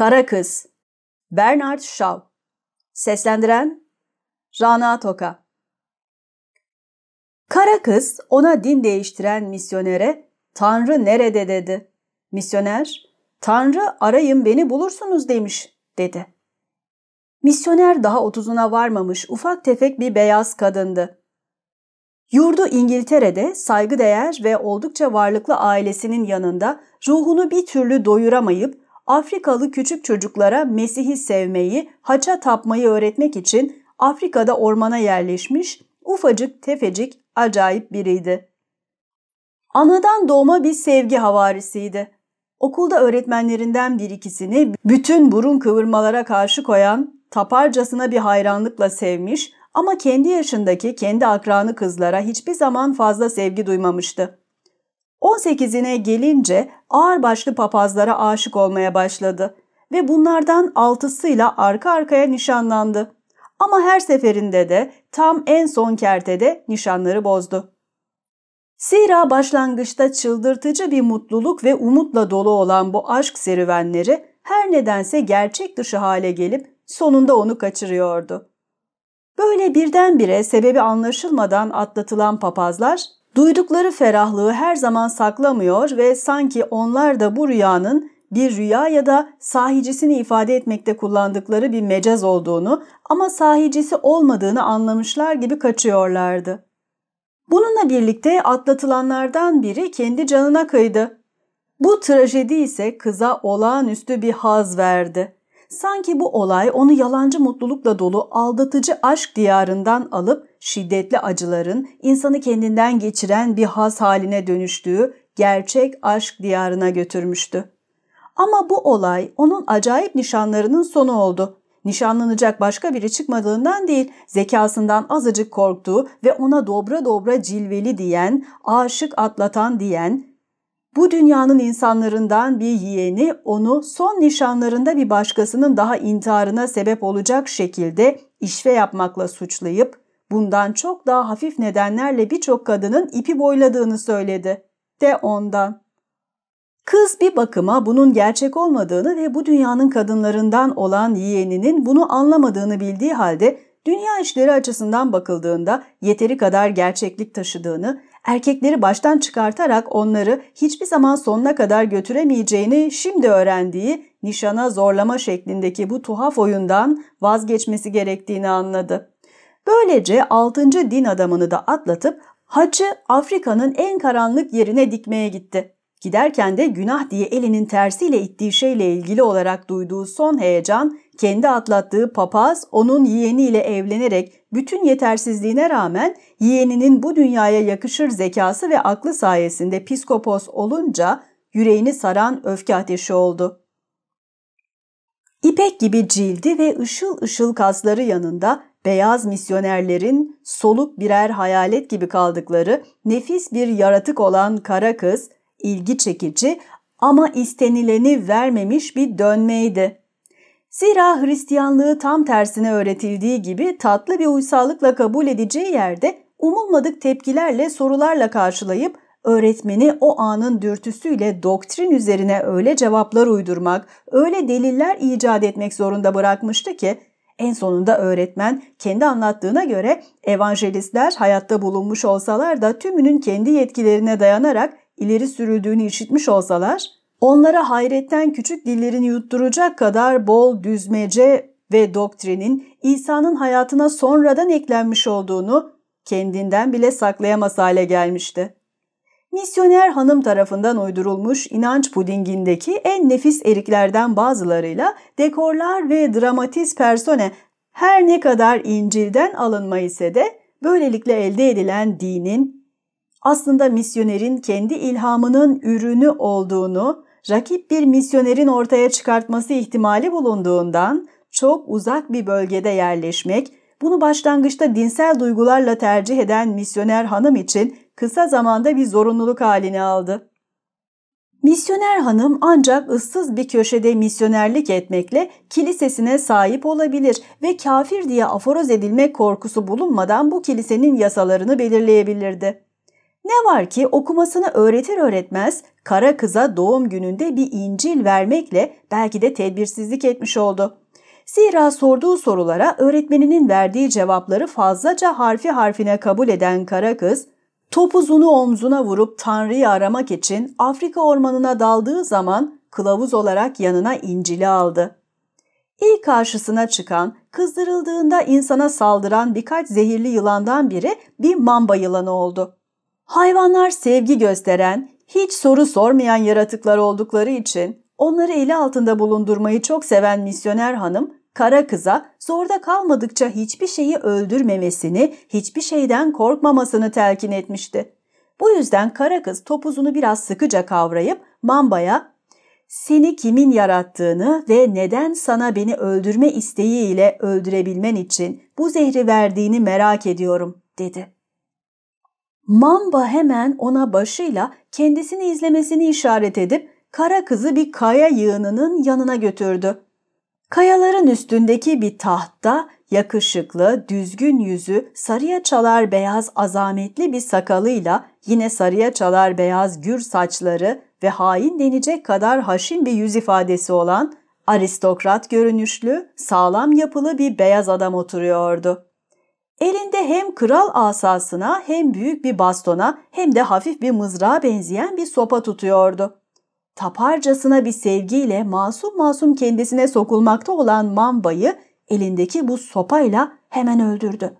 Kara Kız Bernard Shaw Seslendiren Rana Toka Kara kız ona din değiştiren misyonere Tanrı nerede dedi. Misyoner Tanrı arayın beni bulursunuz demiş dedi. Misyoner daha otuzuna varmamış ufak tefek bir beyaz kadındı. Yurdu İngiltere'de saygıdeğer ve oldukça varlıklı ailesinin yanında ruhunu bir türlü doyuramayıp Afrikalı küçük çocuklara Mesih'i sevmeyi, haça tapmayı öğretmek için Afrika'da ormana yerleşmiş, ufacık tefecik, acayip biriydi. Anadan doğma bir sevgi havarisiydi. Okulda öğretmenlerinden bir ikisini bütün burun kıvırmalara karşı koyan, taparcasına bir hayranlıkla sevmiş ama kendi yaşındaki kendi akranı kızlara hiçbir zaman fazla sevgi duymamıştı. 18'ine gelince ağırbaşlı papazlara aşık olmaya başladı ve bunlardan altısıyla arka arkaya nişanlandı. Ama her seferinde de tam en son kertede nişanları bozdu. Zira başlangıçta çıldırtıcı bir mutluluk ve umutla dolu olan bu aşk serüvenleri her nedense gerçek dışı hale gelip sonunda onu kaçırıyordu. Böyle birdenbire sebebi anlaşılmadan atlatılan papazlar Duydukları ferahlığı her zaman saklamıyor ve sanki onlar da bu rüyanın bir rüya ya da sahicisini ifade etmekte kullandıkları bir mecaz olduğunu ama sahicisi olmadığını anlamışlar gibi kaçıyorlardı. Bununla birlikte atlatılanlardan biri kendi canına kıydı. Bu trajedi ise kıza olağanüstü bir haz verdi. Sanki bu olay onu yalancı mutlulukla dolu aldatıcı aşk diyarından alıp şiddetli acıların insanı kendinden geçiren bir haz haline dönüştüğü gerçek aşk diyarına götürmüştü. Ama bu olay onun acayip nişanlarının sonu oldu. Nişanlanacak başka biri çıkmadığından değil, zekasından azıcık korktuğu ve ona dobra dobra cilveli diyen, aşık atlatan diyen, bu dünyanın insanlarından bir yeğeni onu son nişanlarında bir başkasının daha intiharına sebep olacak şekilde işve yapmakla suçlayıp bundan çok daha hafif nedenlerle birçok kadının ipi boyladığını söyledi. De ondan. Kız bir bakıma bunun gerçek olmadığını ve bu dünyanın kadınlarından olan yeğeninin bunu anlamadığını bildiği halde dünya işleri açısından bakıldığında yeteri kadar gerçeklik taşıdığını erkekleri baştan çıkartarak onları hiçbir zaman sonuna kadar götüremeyeceğini şimdi öğrendiği nişana zorlama şeklindeki bu tuhaf oyundan vazgeçmesi gerektiğini anladı. Böylece altıncı din adamını da atlatıp hacı Afrika'nın en karanlık yerine dikmeye gitti. Giderken de günah diye elinin tersiyle ittiği şeyle ilgili olarak duyduğu son heyecan, kendi atlattığı papaz onun yeğeniyle evlenerek bütün yetersizliğine rağmen yeğeninin bu dünyaya yakışır zekası ve aklı sayesinde piskopos olunca yüreğini saran öfke ateşi oldu. İpek gibi cildi ve ışıl ışıl kasları yanında beyaz misyonerlerin soluk birer hayalet gibi kaldıkları nefis bir yaratık olan kara kız ilgi çekici ama istenileni vermemiş bir dönmeydi. Zira Hristiyanlığı tam tersine öğretildiği gibi tatlı bir uysallıkla kabul edeceği yerde umulmadık tepkilerle sorularla karşılayıp öğretmeni o anın dürtüsüyle doktrin üzerine öyle cevaplar uydurmak, öyle deliller icat etmek zorunda bırakmıştı ki en sonunda öğretmen kendi anlattığına göre evangelistler hayatta bulunmuş olsalar da tümünün kendi yetkilerine dayanarak ileri sürüldüğünü işitmiş olsalar onlara hayretten küçük dillerini yutturacak kadar bol düzmece ve doktrinin İsa'nın hayatına sonradan eklenmiş olduğunu kendinden bile saklayamaz hale gelmişti. Misyoner hanım tarafından uydurulmuş inanç pudingindeki en nefis eriklerden bazılarıyla dekorlar ve dramatiz persone her ne kadar İncil'den alınma ise de böylelikle elde edilen dinin aslında misyonerin kendi ilhamının ürünü olduğunu rakip bir misyonerin ortaya çıkartması ihtimali bulunduğundan çok uzak bir bölgede yerleşmek, bunu başlangıçta dinsel duygularla tercih eden misyoner hanım için kısa zamanda bir zorunluluk halini aldı. Misyoner hanım ancak ıssız bir köşede misyonerlik etmekle kilisesine sahip olabilir ve kafir diye aforoz edilmek korkusu bulunmadan bu kilisenin yasalarını belirleyebilirdi. Ne var ki okumasını öğretir öğretmez kara kıza doğum gününde bir İncil vermekle belki de tedbirsizlik etmiş oldu. Zira sorduğu sorulara öğretmeninin verdiği cevapları fazlaca harfi harfine kabul eden kara kız, topuzunu omzuna vurup Tanrı'yı aramak için Afrika ormanına daldığı zaman kılavuz olarak yanına İncil'i aldı. İlk karşısına çıkan, kızdırıldığında insana saldıran birkaç zehirli yılandan biri bir mamba yılanı oldu. Hayvanlar sevgi gösteren, hiç soru sormayan yaratıklar oldukları için onları eli altında bulundurmayı çok seven misyoner hanım kara kıza zorda kalmadıkça hiçbir şeyi öldürmemesini, hiçbir şeyden korkmamasını telkin etmişti. Bu yüzden kara kız topuzunu biraz sıkıca kavrayıp Mamba'ya seni kimin yarattığını ve neden sana beni öldürme isteğiyle öldürebilmen için bu zehri verdiğini merak ediyorum dedi. Mamba hemen ona başıyla kendisini izlemesini işaret edip kara kızı bir kaya yığınının yanına götürdü. Kayaların üstündeki bir tahtta yakışıklı, düzgün yüzü, sarıya çalar beyaz azametli bir sakalıyla yine sarıya çalar beyaz gür saçları ve hain denecek kadar haşin bir yüz ifadesi olan aristokrat görünüşlü, sağlam yapılı bir beyaz adam oturuyordu. Elinde hem kral asasına hem büyük bir bastona hem de hafif bir mızrağa benzeyen bir sopa tutuyordu. Taparcasına bir sevgiyle masum masum kendisine sokulmakta olan Mamba'yı elindeki bu sopayla hemen öldürdü.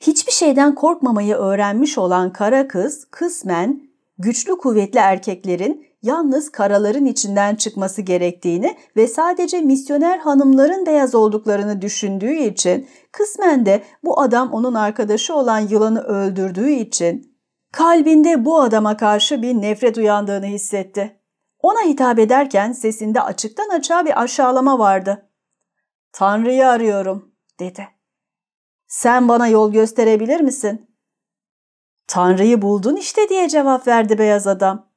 Hiçbir şeyden korkmamayı öğrenmiş olan kara kız kısmen güçlü kuvvetli erkeklerin yalnız karaların içinden çıkması gerektiğini ve sadece misyoner hanımların beyaz olduklarını düşündüğü için kısmen de bu adam onun arkadaşı olan yılanı öldürdüğü için kalbinde bu adama karşı bir nefret uyandığını hissetti. Ona hitap ederken sesinde açıktan açığa bir aşağılama vardı. Tanrı'yı arıyorum dedi. Sen bana yol gösterebilir misin? Tanrı'yı buldun işte diye cevap verdi beyaz adam.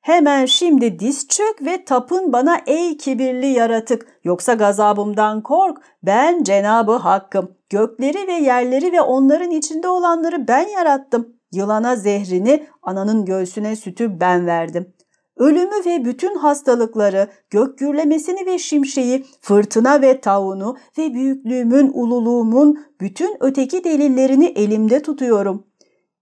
Hemen şimdi diz çök ve tapın bana ey kibirli yaratık. Yoksa gazabımdan kork. Ben Cenabı Hakk'ım. Gökleri ve yerleri ve onların içinde olanları ben yarattım. Yılana zehrini, ananın göğsüne sütü ben verdim. Ölümü ve bütün hastalıkları, gök gürlemesini ve şimşeği, fırtına ve taunu ve büyüklüğümün, ululuğumun bütün öteki delillerini elimde tutuyorum.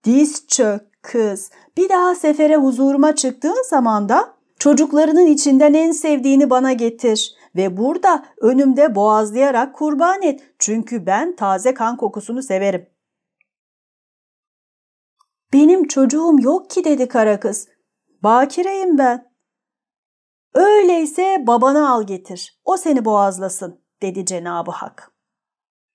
Diz çök kız, bir daha sefere huzuruma çıktığın zaman da çocuklarının içinden en sevdiğini bana getir ve burada önümde boğazlayarak kurban et çünkü ben taze kan kokusunu severim. Benim çocuğum yok ki dedi kara kız. Bakireyim ben. Öyleyse babanı al getir. O seni boğazlasın dedi Cenab-ı Hak.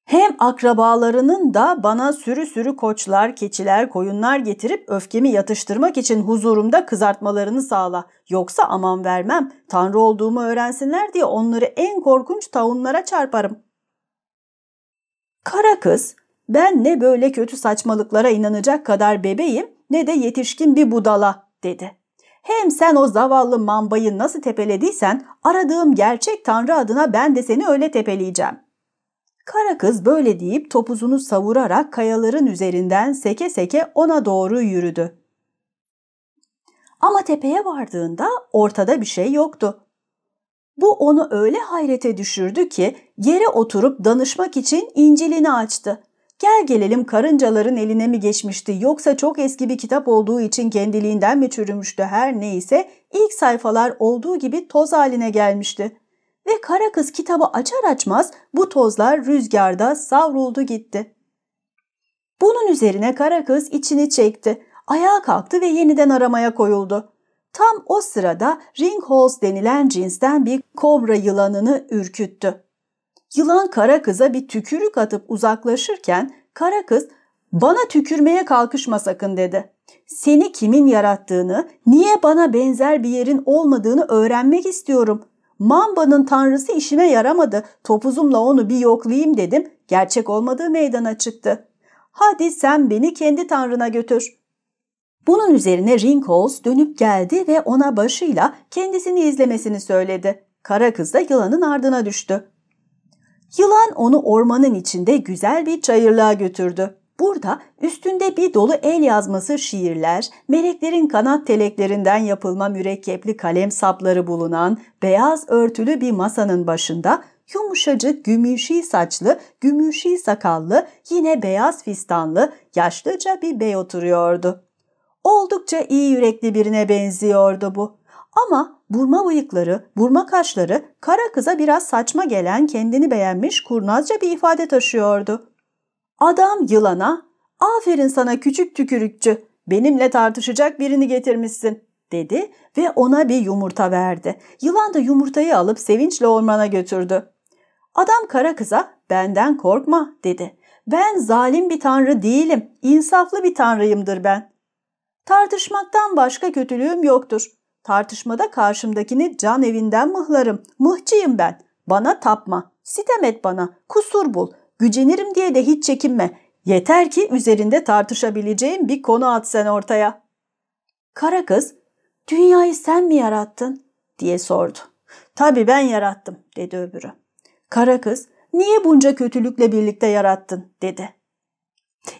Hem akrabalarının da bana sürü sürü koçlar, keçiler, koyunlar getirip öfkemi yatıştırmak için huzurumda kızartmalarını sağla. Yoksa aman vermem, tanrı olduğumu öğrensinler diye onları en korkunç taunlara çarparım. Kara kız, ben ne böyle kötü saçmalıklara inanacak kadar bebeğim ne de yetişkin bir budala dedi. Hem sen o zavallı mambayı nasıl tepelediysen aradığım gerçek tanrı adına ben de seni öyle tepeleyeceğim.'' Kara kız böyle deyip topuzunu savurarak kayaların üzerinden seke seke ona doğru yürüdü. Ama tepeye vardığında ortada bir şey yoktu. Bu onu öyle hayrete düşürdü ki yere oturup danışmak için İncil'ini açtı. Gel gelelim karıncaların eline mi geçmişti yoksa çok eski bir kitap olduğu için kendiliğinden mi çürümüştü her neyse ilk sayfalar olduğu gibi toz haline gelmişti ve kara kız kitabı açar açmaz bu tozlar rüzgarda savruldu gitti. Bunun üzerine kara kız içini çekti, ayağa kalktı ve yeniden aramaya koyuldu. Tam o sırada ringhorse denilen cinsten bir kobra yılanını ürküttü. Yılan kara kıza bir tükürük atıp uzaklaşırken kara kız bana tükürmeye kalkışma sakın dedi. Seni kimin yarattığını, niye bana benzer bir yerin olmadığını öğrenmek istiyorum. Mamba'nın tanrısı işime yaramadı. Topuzumla onu bir yoklayayım dedim. Gerçek olmadığı meydana çıktı. Hadi sen beni kendi tanrına götür. Bunun üzerine Ringholz dönüp geldi ve ona başıyla kendisini izlemesini söyledi. Kara kız da yılanın ardına düştü. Yılan onu ormanın içinde güzel bir çayırlığa götürdü. Burada üstünde bir dolu el yazması şiirler, meleklerin kanat teleklerinden yapılma mürekkepli kalem sapları bulunan beyaz örtülü bir masanın başında yumuşacık gümüşi saçlı, gümüşi sakallı, yine beyaz fistanlı, yaşlıca bir bey oturuyordu. Oldukça iyi yürekli birine benziyordu bu. Ama burma bıyıkları, burma kaşları kara kıza biraz saçma gelen kendini beğenmiş kurnazca bir ifade taşıyordu. Adam yılana, aferin sana küçük tükürükçü, benimle tartışacak birini getirmişsin dedi ve ona bir yumurta verdi. Yılan da yumurtayı alıp sevinçle ormana götürdü. Adam kara kıza benden korkma dedi. Ben zalim bir tanrı değilim, insaflı bir tanrıyımdır ben. Tartışmaktan başka kötülüğüm yoktur. Tartışmada karşımdakini can evinden mıhlarım. Mıhçıyım ben. Bana tapma. Sitem et bana. Kusur bul. Gücenirim diye de hiç çekinme. Yeter ki üzerinde tartışabileceğim bir konu at sen ortaya. Kara kız, dünyayı sen mi yarattın? diye sordu. Tabii ben yarattım dedi öbürü. Kara kız, niye bunca kötülükle birlikte yarattın dedi.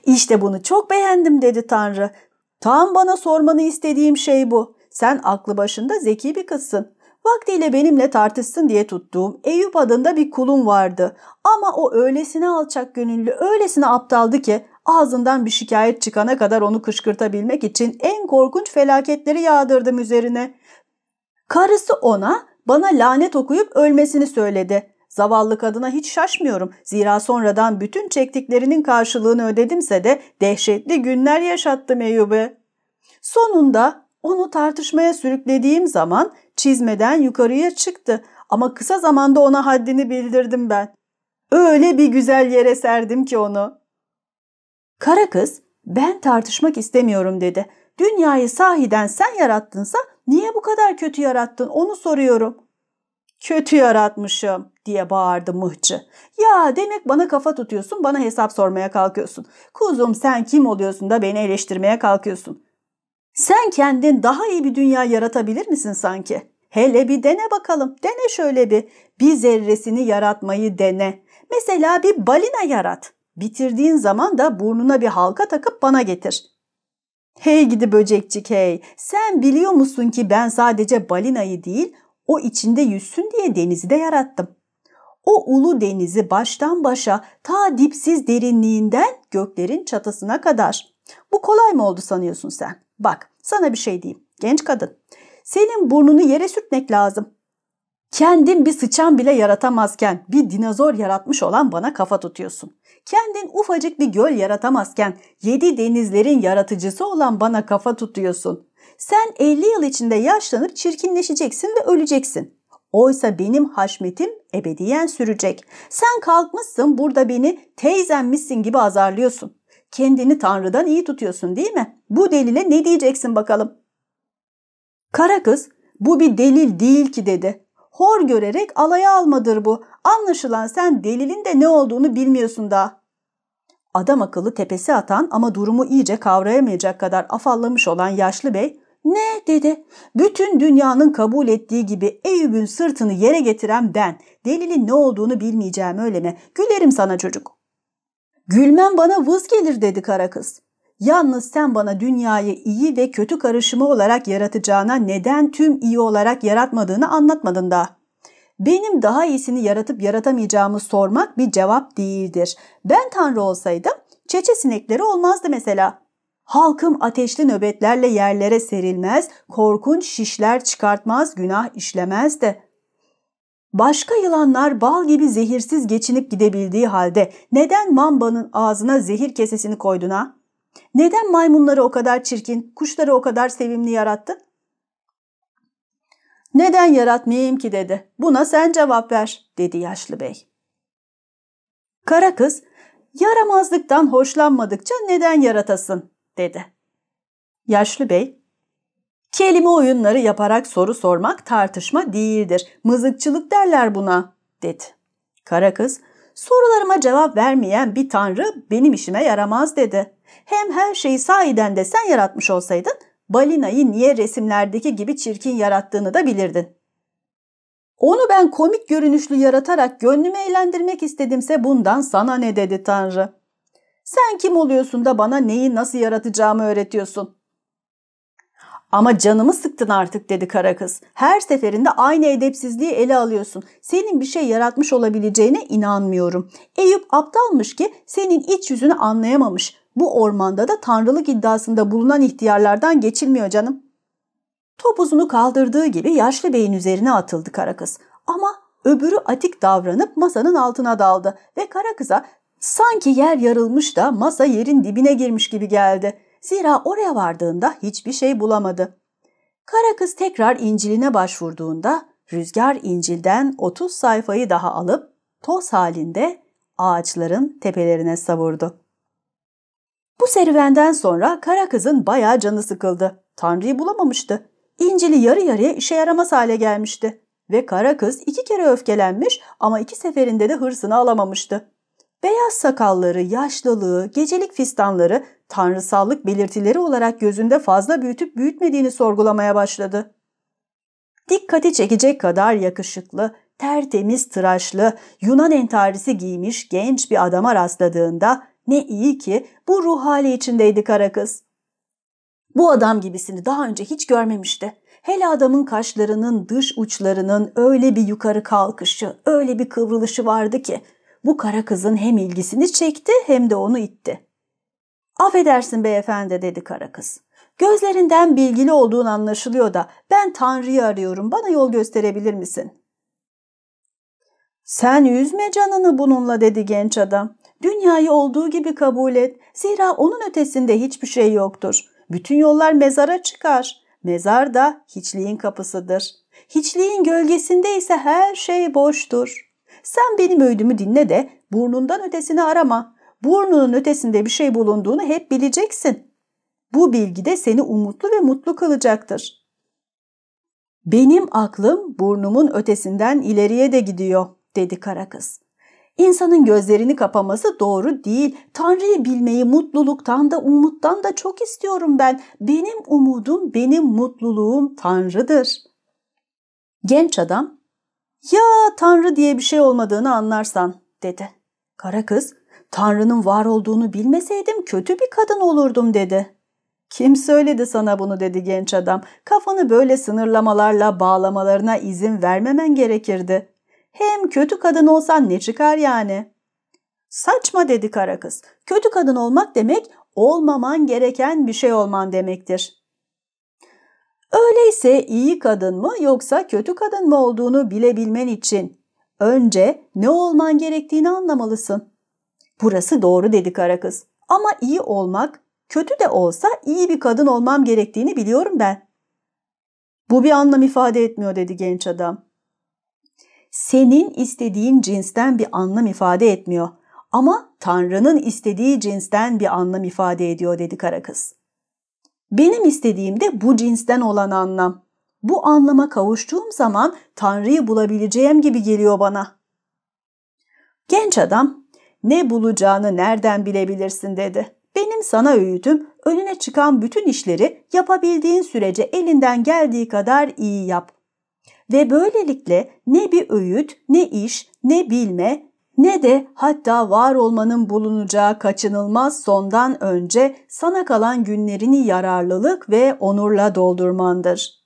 İşte bunu çok beğendim dedi Tanrı. Tam bana sormanı istediğim şey bu. Sen aklı başında zeki bir kızsın. Vaktiyle benimle tartışsın diye tuttuğum Eyüp adında bir kulum vardı. Ama o öylesine alçak gönüllü, öylesine aptaldı ki ağzından bir şikayet çıkana kadar onu kışkırtabilmek için en korkunç felaketleri yağdırdım üzerine. Karısı ona bana lanet okuyup ölmesini söyledi. Zavallı kadına hiç şaşmıyorum. Zira sonradan bütün çektiklerinin karşılığını ödedimse de dehşetli günler yaşattım Eyüp'e. Sonunda onu tartışmaya sürüklediğim zaman çizmeden yukarıya çıktı ama kısa zamanda ona haddini bildirdim ben. Öyle bir güzel yere serdim ki onu. Kara kız, ben tartışmak istemiyorum dedi. Dünyayı sahiden sen yarattınsa niye bu kadar kötü yarattın onu soruyorum. Kötü yaratmışım diye bağırdı mıhçı. Ya demek bana kafa tutuyorsun bana hesap sormaya kalkıyorsun. Kuzum sen kim oluyorsun da beni eleştirmeye kalkıyorsun. Sen kendin daha iyi bir dünya yaratabilir misin sanki? Hele bir dene bakalım. Dene şöyle bir. Bir zerresini yaratmayı dene. Mesela bir balina yarat. Bitirdiğin zaman da burnuna bir halka takıp bana getir. Hey gidi böcekçik hey. Sen biliyor musun ki ben sadece balinayı değil o içinde yüzsün diye denizi de yarattım. O ulu denizi baştan başa ta dipsiz derinliğinden göklerin çatısına kadar. Bu kolay mı oldu sanıyorsun sen? Bak sana bir şey diyeyim genç kadın. Senin burnunu yere sürtmek lazım. Kendin bir sıçan bile yaratamazken bir dinozor yaratmış olan bana kafa tutuyorsun. Kendin ufacık bir göl yaratamazken yedi denizlerin yaratıcısı olan bana kafa tutuyorsun. Sen 50 yıl içinde yaşlanıp çirkinleşeceksin ve öleceksin. Oysa benim haşmetim ebediyen sürecek. Sen kalkmışsın burada beni teyzemmişsin gibi azarlıyorsun. Kendini Tanrı'dan iyi tutuyorsun değil mi? Bu delile ne diyeceksin bakalım? Kara kız bu bir delil değil ki dedi. Hor görerek alaya almadır bu. Anlaşılan sen delilin de ne olduğunu bilmiyorsun daha. Adam akıllı tepesi atan ama durumu iyice kavrayamayacak kadar afallamış olan yaşlı bey ne dedi. Bütün dünyanın kabul ettiği gibi Eyüp'ün sırtını yere getiren ben. Delilin ne olduğunu bilmeyeceğim öyle mi? Gülerim sana çocuk. Gülmen bana vız gelir dedi kara kız. Yalnız sen bana dünyayı iyi ve kötü karışımı olarak yaratacağına neden tüm iyi olarak yaratmadığını anlatmadın da. Benim daha iyisini yaratıp yaratamayacağımı sormak bir cevap değildir. Ben tanrı olsaydım çeçe sinekleri olmazdı mesela. Halkım ateşli nöbetlerle yerlere serilmez, korkunç şişler çıkartmaz, günah işlemezdi. Başka yılanlar bal gibi zehirsiz geçinip gidebildiği halde neden mambanın ağzına zehir kesesini koydun ha? Neden maymunları o kadar çirkin, kuşları o kadar sevimli yarattın? Neden yaratmayayım ki dedi. Buna sen cevap ver dedi yaşlı bey. Kara kız yaramazlıktan hoşlanmadıkça neden yaratasın dedi. Yaşlı bey kelime oyunları yaparak soru sormak tartışma değildir. Mızıkçılık derler buna dedi. Kara kız sorularıma cevap vermeyen bir tanrı benim işime yaramaz dedi. Hem her şeyi sahiden de sen yaratmış olsaydın balinayı niye resimlerdeki gibi çirkin yarattığını da bilirdin. Onu ben komik görünüşlü yaratarak gönlümü eğlendirmek istedimse bundan sana ne dedi Tanrı. Sen kim oluyorsun da bana neyi nasıl yaratacağımı öğretiyorsun? Ama canımı sıktın artık dedi kara kız. Her seferinde aynı edepsizliği ele alıyorsun. Senin bir şey yaratmış olabileceğine inanmıyorum. Eyüp aptalmış ki senin iç yüzünü anlayamamış. Bu ormanda da tanrılık iddiasında bulunan ihtiyarlardan geçilmiyor canım. Topuzunu kaldırdığı gibi yaşlı beyin üzerine atıldı kara kız. Ama öbürü atik davranıp masanın altına daldı ve kara kıza sanki yer yarılmış da masa yerin dibine girmiş gibi geldi. Zira oraya vardığında hiçbir şey bulamadı. Kara kız tekrar İncil'ine başvurduğunda rüzgar İncil'den 30 sayfayı daha alıp toz halinde ağaçların tepelerine savurdu. Bu serüvenden sonra kara kızın bayağı canı sıkıldı. Tanrı'yı bulamamıştı. İncil'i yarı yarıya işe yaramaz hale gelmişti. Ve kara kız iki kere öfkelenmiş ama iki seferinde de hırsını alamamıştı. Beyaz sakalları, yaşlılığı, gecelik fistanları tanrısallık belirtileri olarak gözünde fazla büyütüp büyütmediğini sorgulamaya başladı. Dikkati çekecek kadar yakışıklı, tertemiz tıraşlı, Yunan entarisi giymiş genç bir adama rastladığında ne iyi ki bu ruh hali içindeydi kara kız. Bu adam gibisini daha önce hiç görmemişti. Hele adamın kaşlarının dış uçlarının öyle bir yukarı kalkışı, öyle bir kıvrılışı vardı ki bu kara kızın hem ilgisini çekti hem de onu itti. Affedersin beyefendi dedi kara kız. Gözlerinden bilgili olduğun anlaşılıyor da ben Tanrı'yı arıyorum bana yol gösterebilir misin? Sen üzme canını bununla dedi genç adam. Dünyayı olduğu gibi kabul et. Zira onun ötesinde hiçbir şey yoktur. Bütün yollar mezara çıkar. Mezar da hiçliğin kapısıdır. Hiçliğin gölgesinde ise her şey boştur. Sen benim öğüdümü dinle de burnundan ötesini arama. Burnunun ötesinde bir şey bulunduğunu hep bileceksin. Bu bilgi de seni umutlu ve mutlu kılacaktır. Benim aklım burnumun ötesinden ileriye de gidiyor, dedi kara kız. İnsanın gözlerini kapaması doğru değil. Tanrı'yı bilmeyi mutluluktan da umuttan da çok istiyorum ben. Benim umudum, benim mutluluğum Tanrı'dır. Genç adam, ya Tanrı diye bir şey olmadığını anlarsan, dedi. Kara kız, Tanrı'nın var olduğunu bilmeseydim kötü bir kadın olurdum dedi. Kim söyledi sana bunu dedi genç adam. Kafanı böyle sınırlamalarla bağlamalarına izin vermemen gerekirdi. Hem kötü kadın olsan ne çıkar yani? Saçma dedi kara kız. Kötü kadın olmak demek olmaman gereken bir şey olman demektir. Öyleyse iyi kadın mı yoksa kötü kadın mı olduğunu bilebilmen için önce ne olman gerektiğini anlamalısın. Burası doğru dedi kara kız. Ama iyi olmak, kötü de olsa iyi bir kadın olmam gerektiğini biliyorum ben. Bu bir anlam ifade etmiyor dedi genç adam. Senin istediğin cinsten bir anlam ifade etmiyor. Ama Tanrı'nın istediği cinsten bir anlam ifade ediyor dedi kara kız. Benim istediğim de bu cinsten olan anlam. Bu anlama kavuştuğum zaman Tanrı'yı bulabileceğim gibi geliyor bana. Genç adam ne bulacağını nereden bilebilirsin dedi. Benim sana öğütüm önüne çıkan bütün işleri yapabildiğin sürece elinden geldiği kadar iyi yap. Ve böylelikle ne bir öğüt, ne iş, ne bilme, ne de hatta var olmanın bulunacağı kaçınılmaz sondan önce sana kalan günlerini yararlılık ve onurla doldurmandır.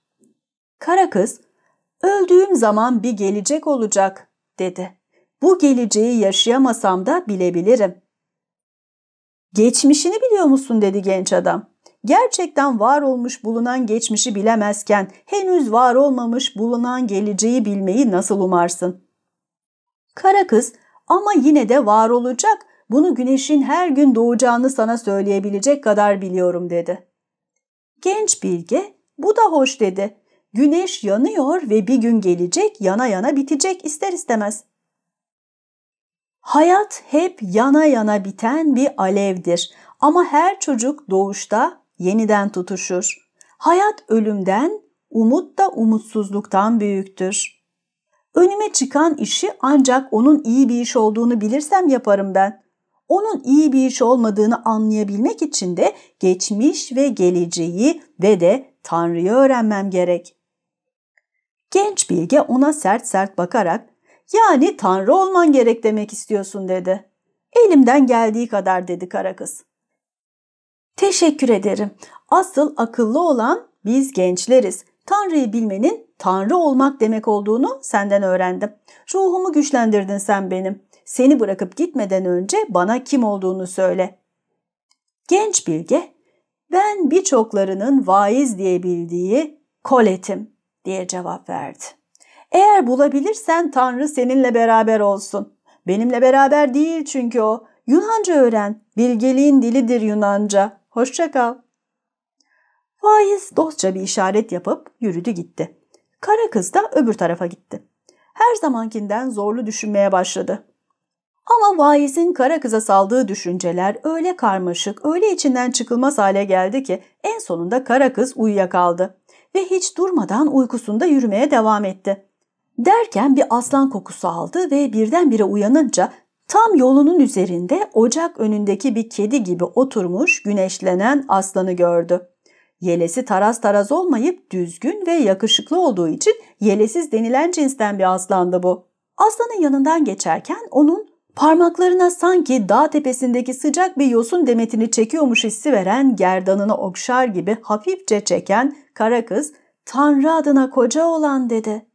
Kara kız, öldüğüm zaman bir gelecek olacak dedi. Bu geleceği yaşayamasam da bilebilirim. Geçmişini biliyor musun dedi genç adam. Gerçekten var olmuş bulunan geçmişi bilemezken henüz var olmamış bulunan geleceği bilmeyi nasıl umarsın? Kara kız ama yine de var olacak. Bunu güneşin her gün doğacağını sana söyleyebilecek kadar biliyorum dedi. Genç bilge bu da hoş dedi. Güneş yanıyor ve bir gün gelecek yana yana bitecek ister istemez. Hayat hep yana yana biten bir alevdir ama her çocuk doğuşta yeniden tutuşur. Hayat ölümden, umut da umutsuzluktan büyüktür. Önüme çıkan işi ancak onun iyi bir iş olduğunu bilirsem yaparım ben. Onun iyi bir iş olmadığını anlayabilmek için de geçmiş ve geleceği ve de Tanrı'yı öğrenmem gerek. Genç bilge ona sert sert bakarak yani Tanrı olman gerek demek istiyorsun dedi. Elimden geldiği kadar dedi kara kız. Teşekkür ederim. Asıl akıllı olan biz gençleriz. Tanrı'yı bilmenin Tanrı olmak demek olduğunu senden öğrendim. Ruhumu güçlendirdin sen benim. Seni bırakıp gitmeden önce bana kim olduğunu söyle. Genç bilge, ben birçoklarının vaiz diye bildiği Kolet'im diye cevap verdi. Eğer bulabilirsen Tanrı seninle beraber olsun. Benimle beraber değil çünkü o. Yunanca öğren. Bilgeliğin dilidir Yunanca. Hoşça kal. Vaiz dostça bir işaret yapıp yürüdü gitti. Kara kız da öbür tarafa gitti. Her zamankinden zorlu düşünmeye başladı. Ama vaizin kara kıza saldığı düşünceler öyle karmaşık, öyle içinden çıkılmaz hale geldi ki en sonunda kara kız uyuyakaldı ve hiç durmadan uykusunda yürümeye devam etti. Derken bir aslan kokusu aldı ve birdenbire uyanınca tam yolunun üzerinde ocak önündeki bir kedi gibi oturmuş güneşlenen aslanı gördü. Yelesi taraz taraz olmayıp düzgün ve yakışıklı olduğu için yelesiz denilen cinsten bir aslandı bu. Aslanın yanından geçerken onun parmaklarına sanki dağ tepesindeki sıcak bir yosun demetini çekiyormuş hissi veren gerdanını okşar gibi hafifçe çeken kara kız Tanrı adına koca olan dedi.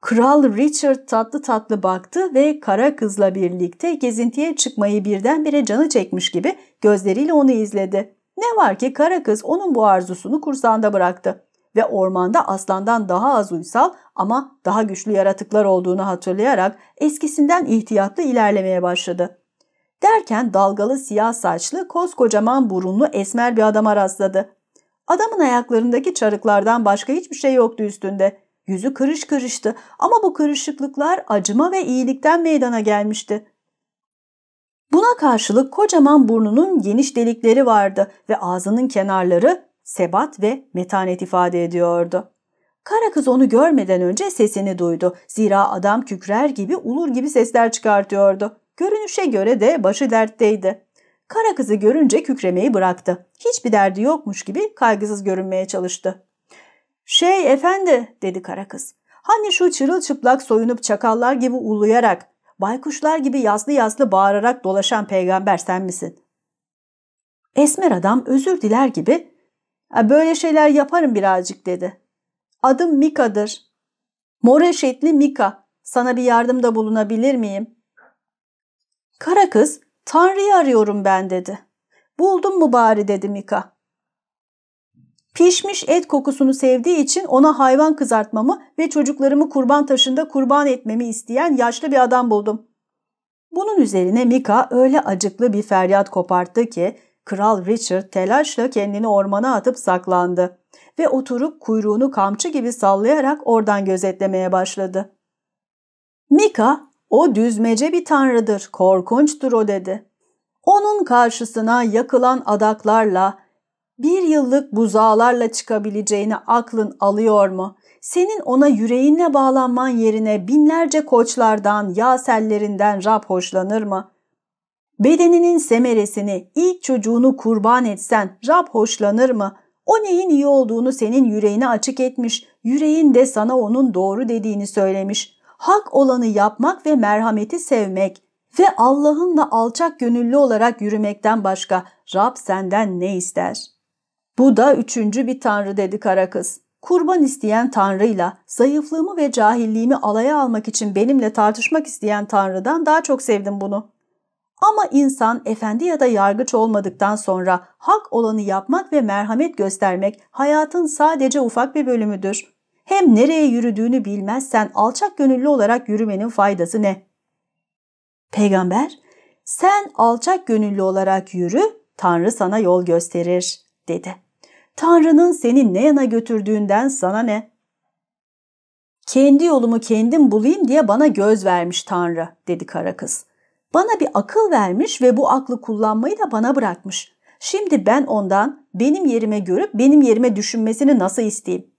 Kral Richard tatlı tatlı baktı ve kara kızla birlikte gezintiye çıkmayı birdenbire canı çekmiş gibi gözleriyle onu izledi. Ne var ki kara kız onun bu arzusunu kursağında bıraktı ve ormanda aslandan daha az uysal ama daha güçlü yaratıklar olduğunu hatırlayarak eskisinden ihtiyatlı ilerlemeye başladı. Derken dalgalı siyah saçlı, koskocaman burunlu esmer bir adama rastladı. Adamın ayaklarındaki çarıklardan başka hiçbir şey yoktu üstünde. Yüzü kırış kırıştı ama bu kırışıklıklar acıma ve iyilikten meydana gelmişti. Buna karşılık kocaman burnunun geniş delikleri vardı ve ağzının kenarları sebat ve metanet ifade ediyordu. Kara kız onu görmeden önce sesini duydu. Zira adam kükrer gibi ulur gibi sesler çıkartıyordu. Görünüşe göre de başı dertteydi. Kara kızı görünce kükremeyi bıraktı. Hiçbir derdi yokmuş gibi kaygısız görünmeye çalıştı. Şey efendi dedi kara kız. Hani şu çırılçıplak soyunup çakallar gibi uluyarak, baykuşlar gibi yaslı yaslı bağırarak dolaşan peygamber sen misin? Esmer adam özür diler gibi böyle şeyler yaparım birazcık dedi. Adım Mika'dır. Mor eşetli Mika. Sana bir yardımda bulunabilir miyim? Kara kız Tanrı'yı arıyorum ben dedi. Buldum mu bari dedi Mika. Pişmiş et kokusunu sevdiği için ona hayvan kızartmamı ve çocuklarımı kurban taşında kurban etmemi isteyen yaşlı bir adam buldum. Bunun üzerine Mika öyle acıklı bir feryat koparttı ki Kral Richard telaşla kendini ormana atıp saklandı ve oturup kuyruğunu kamçı gibi sallayarak oradan gözetlemeye başladı. Mika, o düzmece bir tanrıdır, korkunçtur o dedi. Onun karşısına yakılan adaklarla, bir yıllık buzağlarla çıkabileceğini aklın alıyor mu? Senin ona yüreğinle bağlanman yerine binlerce koçlardan, yasellerinden Rab hoşlanır mı? Bedeninin semeresini, ilk çocuğunu kurban etsen Rab hoşlanır mı? O neyin iyi olduğunu senin yüreğine açık etmiş, yüreğin de sana onun doğru dediğini söylemiş. Hak olanı yapmak ve merhameti sevmek ve Allah'ınla alçak gönüllü olarak yürümekten başka Rab senden ne ister?'' Bu da üçüncü bir tanrı dedi kara kız. Kurban isteyen tanrıyla zayıflığımı ve cahilliğimi alaya almak için benimle tartışmak isteyen tanrıdan daha çok sevdim bunu. Ama insan efendi ya da yargıç olmadıktan sonra hak olanı yapmak ve merhamet göstermek hayatın sadece ufak bir bölümüdür. Hem nereye yürüdüğünü bilmezsen alçak gönüllü olarak yürümenin faydası ne? Peygamber, sen alçak gönüllü olarak yürü, Tanrı sana yol gösterir, dedi. Tanrı'nın seni ne yana götürdüğünden sana ne? Kendi yolumu kendim bulayım diye bana göz vermiş Tanrı, dedi kara kız. Bana bir akıl vermiş ve bu aklı kullanmayı da bana bırakmış. Şimdi ben ondan benim yerime görüp benim yerime düşünmesini nasıl isteyeyim?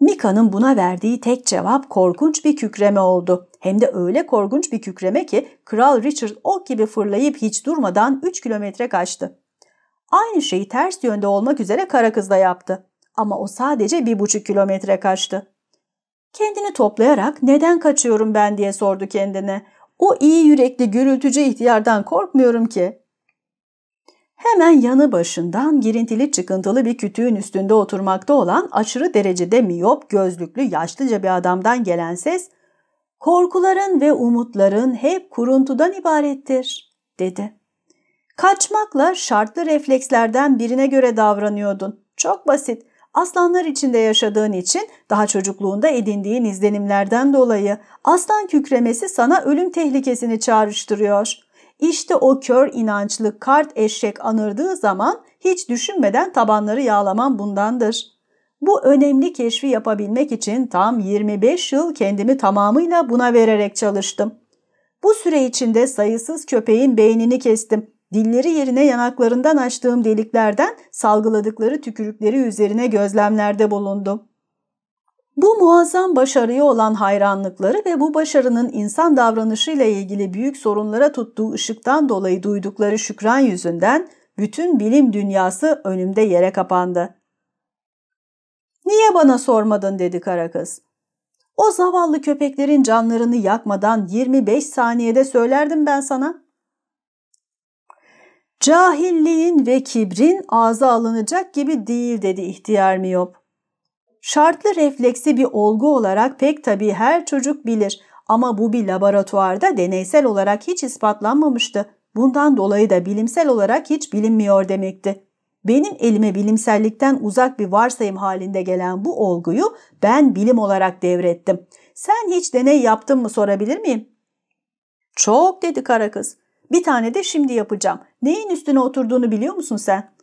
Mika'nın buna verdiği tek cevap korkunç bir kükreme oldu. Hem de öyle korkunç bir kükreme ki Kral Richard ok gibi fırlayıp hiç durmadan 3 kilometre kaçtı. Aynı şeyi ters yönde olmak üzere kara kızla yaptı. Ama o sadece bir buçuk kilometre kaçtı. Kendini toplayarak neden kaçıyorum ben diye sordu kendine. O iyi yürekli gürültücü ihtiyardan korkmuyorum ki. Hemen yanı başından girintili çıkıntılı bir kütüğün üstünde oturmakta olan aşırı derecede miyop gözlüklü yaşlıca bir adamdan gelen ses korkuların ve umutların hep kuruntudan ibarettir, dedi. Kaçmakla şartlı reflekslerden birine göre davranıyordun. Çok basit. Aslanlar içinde yaşadığın için daha çocukluğunda edindiğin izlenimlerden dolayı aslan kükremesi sana ölüm tehlikesini çağrıştırıyor. İşte o kör inançlı kart eşek anırdığı zaman hiç düşünmeden tabanları yağlaman bundandır. Bu önemli keşfi yapabilmek için tam 25 yıl kendimi tamamıyla buna vererek çalıştım. Bu süre içinde sayısız köpeğin beynini kestim. Dilleri yerine yanaklarından açtığım deliklerden salgıladıkları tükürükleri üzerine gözlemlerde bulundum. Bu muazzam başarıya olan hayranlıkları ve bu başarının insan davranışıyla ilgili büyük sorunlara tuttuğu ışıktan dolayı duydukları şükran yüzünden bütün bilim dünyası önümde yere kapandı. ''Niye bana sormadın?'' dedi kara kız. ''O zavallı köpeklerin canlarını yakmadan 25 saniyede söylerdim ben sana.'' Cahilliğin ve kibrin ağza alınacak gibi değil dedi ihtiyar miyop. Şartlı refleksi bir olgu olarak pek tabii her çocuk bilir ama bu bir laboratuvarda deneysel olarak hiç ispatlanmamıştı. Bundan dolayı da bilimsel olarak hiç bilinmiyor demekti. Benim elime bilimsellikten uzak bir varsayım halinde gelen bu olguyu ben bilim olarak devrettim. Sen hiç deney yaptın mı sorabilir miyim? Çok dedi kara kız. Bir tane de şimdi yapacağım. Neyin üstüne oturduğunu biliyor musun sen?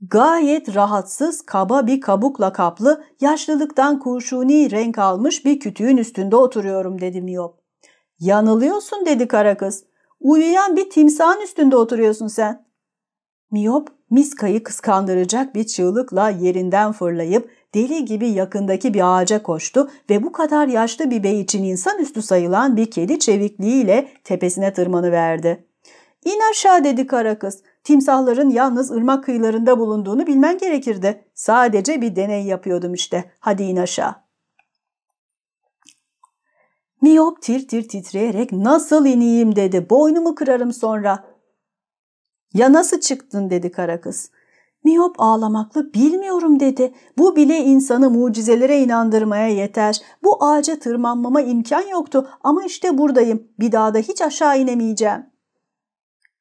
Gayet rahatsız, kaba bir kabukla kaplı, yaşlılıktan kurşuni renk almış bir kütüğün üstünde oturuyorum dedi Miyop. Yanılıyorsun dedi kara kız. Uyuyan bir timsahın üstünde oturuyorsun sen. Miyop, Miska'yı kıskandıracak bir çığlıkla yerinden fırlayıp deli gibi yakındaki bir ağaca koştu ve bu kadar yaşlı bir bey için insanüstü sayılan bir kedi çevikliğiyle tepesine tırmanıverdi. İn aşağı dedi kara kız. Timsahların yalnız ırmak kıyılarında bulunduğunu bilmen gerekirdi. Sadece bir deney yapıyordum işte. Hadi in aşağı. Miyop tir tir titreyerek nasıl ineyim dedi. Boynumu kırarım sonra. Ya nasıl çıktın dedi kara kız. Miyop ağlamaklı bilmiyorum dedi. Bu bile insanı mucizelere inandırmaya yeter. Bu ağaca tırmanmama imkan yoktu ama işte buradayım. Bir daha da hiç aşağı inemeyeceğim.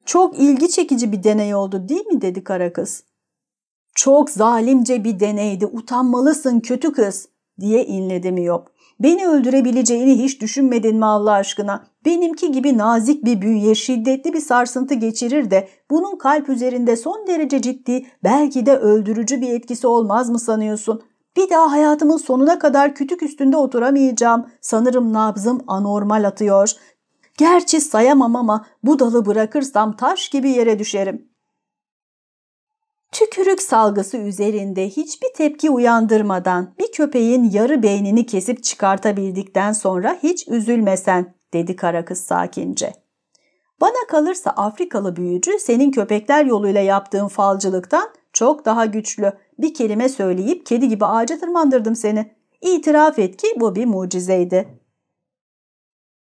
Çok ilgi çekici bir deney oldu değil mi dedi kara kız. Çok zalimce bir deneydi utanmalısın kötü kız diye inledi Miyop. Beni öldürebileceğini hiç düşünmedin mi Allah aşkına? Benimki gibi nazik bir bünye şiddetli bir sarsıntı geçirir de bunun kalp üzerinde son derece ciddi belki de öldürücü bir etkisi olmaz mı sanıyorsun? Bir daha hayatımın sonuna kadar kütük üstünde oturamayacağım. Sanırım nabzım anormal atıyor. Gerçi sayamam ama bu dalı bırakırsam taş gibi yere düşerim. Tükürük salgısı üzerinde hiçbir tepki uyandırmadan bir köpeğin yarı beynini kesip çıkartabildikten sonra hiç üzülmesen dedi kara kız sakince. Bana kalırsa Afrikalı büyücü senin köpekler yoluyla yaptığın falcılıktan çok daha güçlü. Bir kelime söyleyip kedi gibi ağaca tırmandırdım seni. İtiraf et ki bu bir mucizeydi.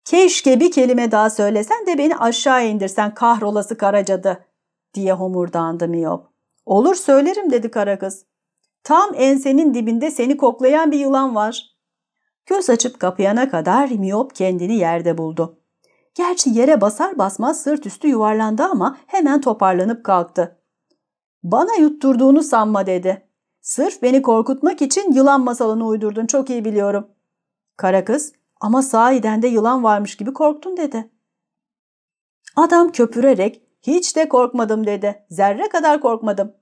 Keşke bir kelime daha söylesen de beni aşağı indirsen kahrolası karacadı diye homurdandı Miyop. Olur söylerim dedi kara kız. Tam ensenin dibinde seni koklayan bir yılan var. Göz açıp kapayana kadar Miyop kendini yerde buldu. Gerçi yere basar basmaz sırt üstü yuvarlandı ama hemen toparlanıp kalktı. Bana yutturduğunu sanma dedi. Sırf beni korkutmak için yılan masalını uydurdun çok iyi biliyorum. Kara kız ama sahiden de yılan varmış gibi korktun dedi. Adam köpürerek hiç de korkmadım dedi. Zerre kadar korkmadım.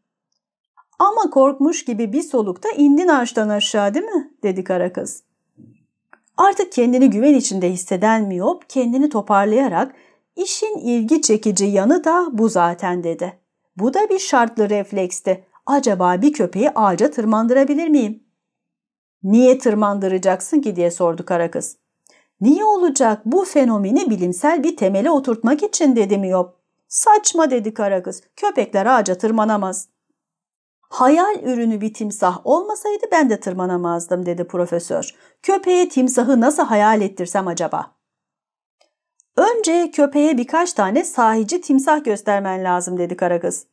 Ama korkmuş gibi bir solukta indin ağaçtan aşağı değil mi? dedi kara kız. Artık kendini güven içinde hisseden miyop kendini toparlayarak işin ilgi çekici yanı da bu zaten dedi. Bu da bir şartlı refleksti. Acaba bir köpeği ağaca tırmandırabilir miyim? Niye tırmandıracaksın ki diye sordu kara kız. Niye olacak bu fenomeni bilimsel bir temele oturtmak için dedi miyop. Saçma dedi kara kız. Köpekler ağaca tırmanamaz. Hayal ürünü bir timsah olmasaydı ben de tırmanamazdım dedi profesör. Köpeğe timsahı nasıl hayal ettirsem acaba? Önce köpeğe birkaç tane sahici timsah göstermen lazım dedi kara kız.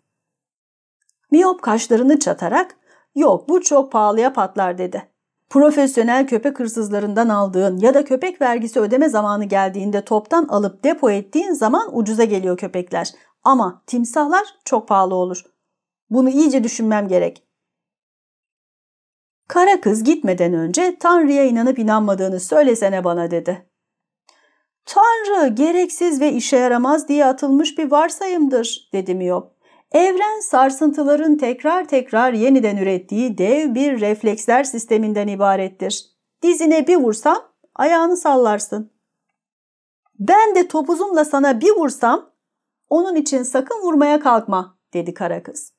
Miyop kaşlarını çatarak yok bu çok pahalıya patlar dedi. Profesyonel köpek hırsızlarından aldığın ya da köpek vergisi ödeme zamanı geldiğinde toptan alıp depo ettiğin zaman ucuza geliyor köpekler. Ama timsahlar çok pahalı olur. Bunu iyice düşünmem gerek. Kara kız gitmeden önce Tanrı'ya inanıp inanmadığını söylesene bana dedi. Tanrı gereksiz ve işe yaramaz diye atılmış bir varsayımdır dedi Miyop. Evren sarsıntıların tekrar tekrar yeniden ürettiği dev bir refleksler sisteminden ibarettir. Dizine bir vursam ayağını sallarsın. Ben de topuzumla sana bir vursam onun için sakın vurmaya kalkma dedi kara kız.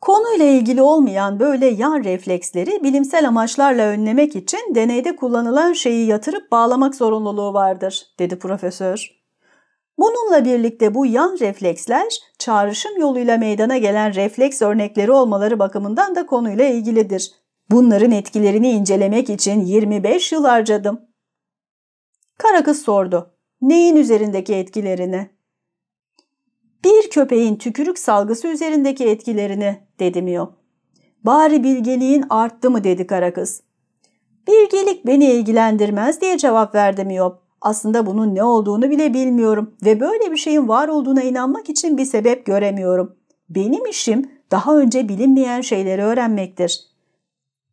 Konuyla ilgili olmayan böyle yan refleksleri bilimsel amaçlarla önlemek için deneyde kullanılan şeyi yatırıp bağlamak zorunluluğu vardır, dedi profesör. Bununla birlikte bu yan refleksler çağrışım yoluyla meydana gelen refleks örnekleri olmaları bakımından da konuyla ilgilidir. Bunların etkilerini incelemek için 25 yıl harcadım. Kara kız sordu. Neyin üzerindeki etkilerini? Bir köpeğin tükürük salgısı üzerindeki etkilerini dedi Mio. Bari bilgeliğin arttı mı dedi kara kız. Bilgelik beni ilgilendirmez diye cevap verdi Mio. Aslında bunun ne olduğunu bile bilmiyorum ve böyle bir şeyin var olduğuna inanmak için bir sebep göremiyorum. Benim işim daha önce bilinmeyen şeyleri öğrenmektir.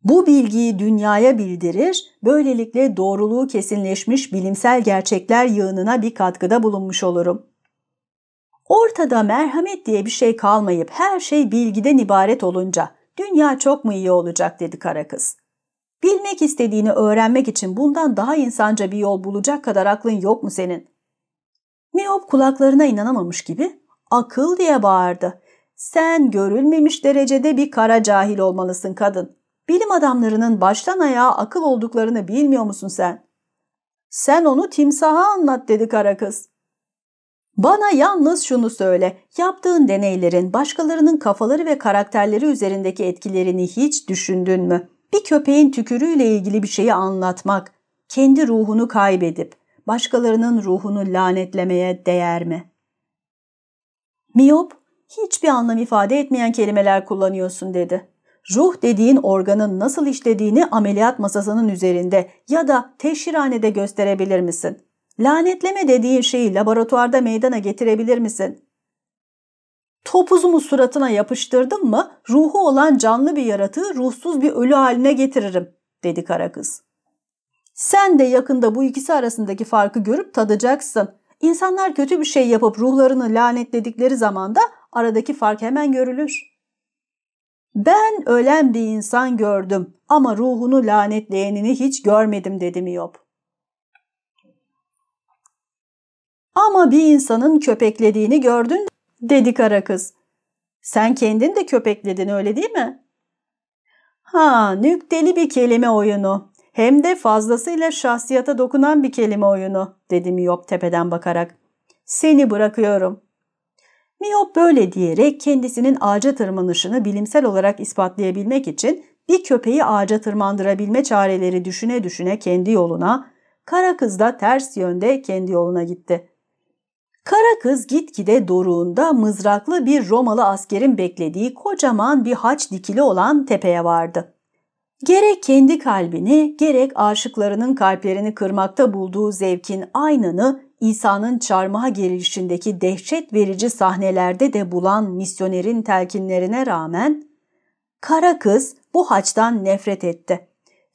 Bu bilgiyi dünyaya bildirir, böylelikle doğruluğu kesinleşmiş bilimsel gerçekler yığınına bir katkıda bulunmuş olurum. Ortada merhamet diye bir şey kalmayıp her şey bilgiden ibaret olunca dünya çok mu iyi olacak dedi kara kız. Bilmek istediğini öğrenmek için bundan daha insanca bir yol bulacak kadar aklın yok mu senin? Miyop kulaklarına inanamamış gibi akıl diye bağırdı. Sen görülmemiş derecede bir kara cahil olmalısın kadın. Bilim adamlarının baştan ayağa akıl olduklarını bilmiyor musun sen? Sen onu timsaha anlat dedi kara kız. Bana yalnız şunu söyle, yaptığın deneylerin başkalarının kafaları ve karakterleri üzerindeki etkilerini hiç düşündün mü? Bir köpeğin tükürüğüyle ilgili bir şeyi anlatmak, kendi ruhunu kaybedip başkalarının ruhunu lanetlemeye değer mi? Miyop, hiçbir anlam ifade etmeyen kelimeler kullanıyorsun dedi. Ruh dediğin organın nasıl işlediğini ameliyat masasının üzerinde ya da teşhirhanede gösterebilir misin? Lanetleme dediğin şeyi laboratuvarda meydana getirebilir misin? Topuzumu suratına yapıştırdım mı ruhu olan canlı bir yaratığı ruhsuz bir ölü haline getiririm dedi kara kız. Sen de yakında bu ikisi arasındaki farkı görüp tadacaksın. İnsanlar kötü bir şey yapıp ruhlarını lanetledikleri zaman da aradaki fark hemen görülür. Ben ölen bir insan gördüm ama ruhunu lanetleyenini hiç görmedim dedi Miyop. Ama bir insanın köpeklediğini gördün dedi kara kız. Sen kendin de köpekledin öyle değil mi? Ha nükteli bir kelime oyunu. Hem de fazlasıyla şahsiyata dokunan bir kelime oyunu dedi Miyop tepeden bakarak. Seni bırakıyorum. Miyop böyle diyerek kendisinin ağaca tırmanışını bilimsel olarak ispatlayabilmek için bir köpeği ağaca tırmandırabilme çareleri düşüne düşüne kendi yoluna, kara kız da ters yönde kendi yoluna gitti. Kara kız gitgide doruğunda mızraklı bir Romalı askerin beklediği kocaman bir haç dikili olan tepeye vardı. Gerek kendi kalbini gerek aşıklarının kalplerini kırmakta bulduğu zevkin aynını İsa'nın çarmıha gerilişindeki dehşet verici sahnelerde de bulan misyonerin telkinlerine rağmen kara kız bu haçtan nefret etti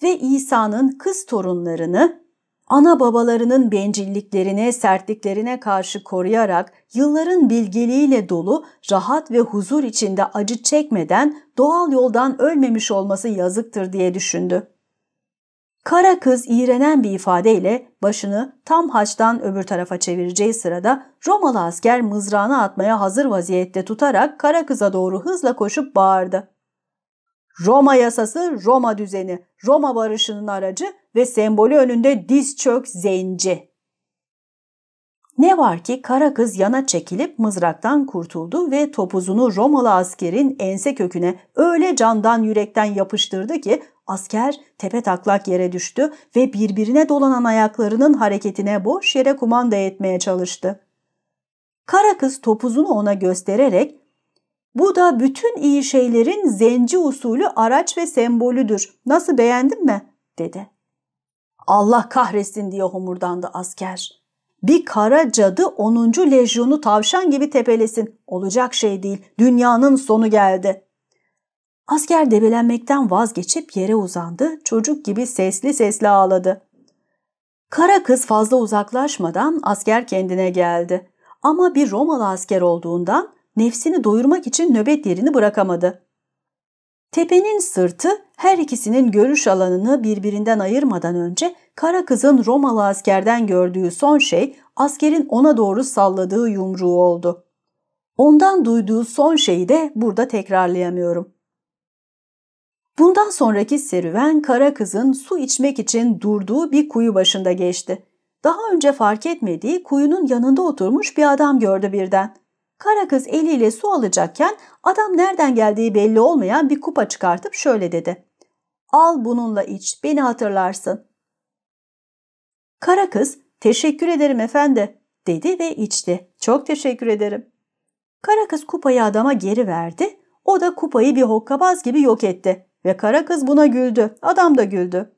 ve İsa'nın kız torunlarını ana babalarının bencilliklerine, sertliklerine karşı koruyarak yılların bilgeliğiyle dolu, rahat ve huzur içinde acı çekmeden doğal yoldan ölmemiş olması yazıktır diye düşündü. Kara kız iğrenen bir ifadeyle başını tam haçtan öbür tarafa çevireceği sırada Romalı asker mızrağını atmaya hazır vaziyette tutarak kara kıza doğru hızla koşup bağırdı. Roma yasası, Roma düzeni, Roma barışının aracı ve sembolü önünde diz çök zenci. Ne var ki kara kız yana çekilip mızraktan kurtuldu ve topuzunu Romalı askerin ense köküne öyle candan yürekten yapıştırdı ki asker tepe taklak yere düştü ve birbirine dolanan ayaklarının hareketine boş yere kumanda etmeye çalıştı. Kara kız topuzunu ona göstererek bu da bütün iyi şeylerin zenci usulü araç ve sembolüdür. Nasıl beğendin mi? dedi. Allah kahretsin diye homurdandı asker. Bir kara cadı 10. lejyonu tavşan gibi tepelesin. Olacak şey değil. Dünyanın sonu geldi. Asker debelenmekten vazgeçip yere uzandı. Çocuk gibi sesli sesli ağladı. Kara kız fazla uzaklaşmadan asker kendine geldi. Ama bir Romalı asker olduğundan nefsini doyurmak için nöbet yerini bırakamadı. Tepenin sırtı her ikisinin görüş alanını birbirinden ayırmadan önce kara kızın Romalı askerden gördüğü son şey askerin ona doğru salladığı yumruğu oldu. Ondan duyduğu son şeyi de burada tekrarlayamıyorum. Bundan sonraki serüven kara kızın su içmek için durduğu bir kuyu başında geçti. Daha önce fark etmediği kuyunun yanında oturmuş bir adam gördü birden. Kara kız eliyle su alacakken adam nereden geldiği belli olmayan bir kupa çıkartıp şöyle dedi. Al bununla iç, beni hatırlarsın. Kara kız, teşekkür ederim efendi, dedi ve içti. Çok teşekkür ederim. Kara kız kupayı adama geri verdi. O da kupayı bir hokkabaz gibi yok etti. Ve kara kız buna güldü. Adam da güldü.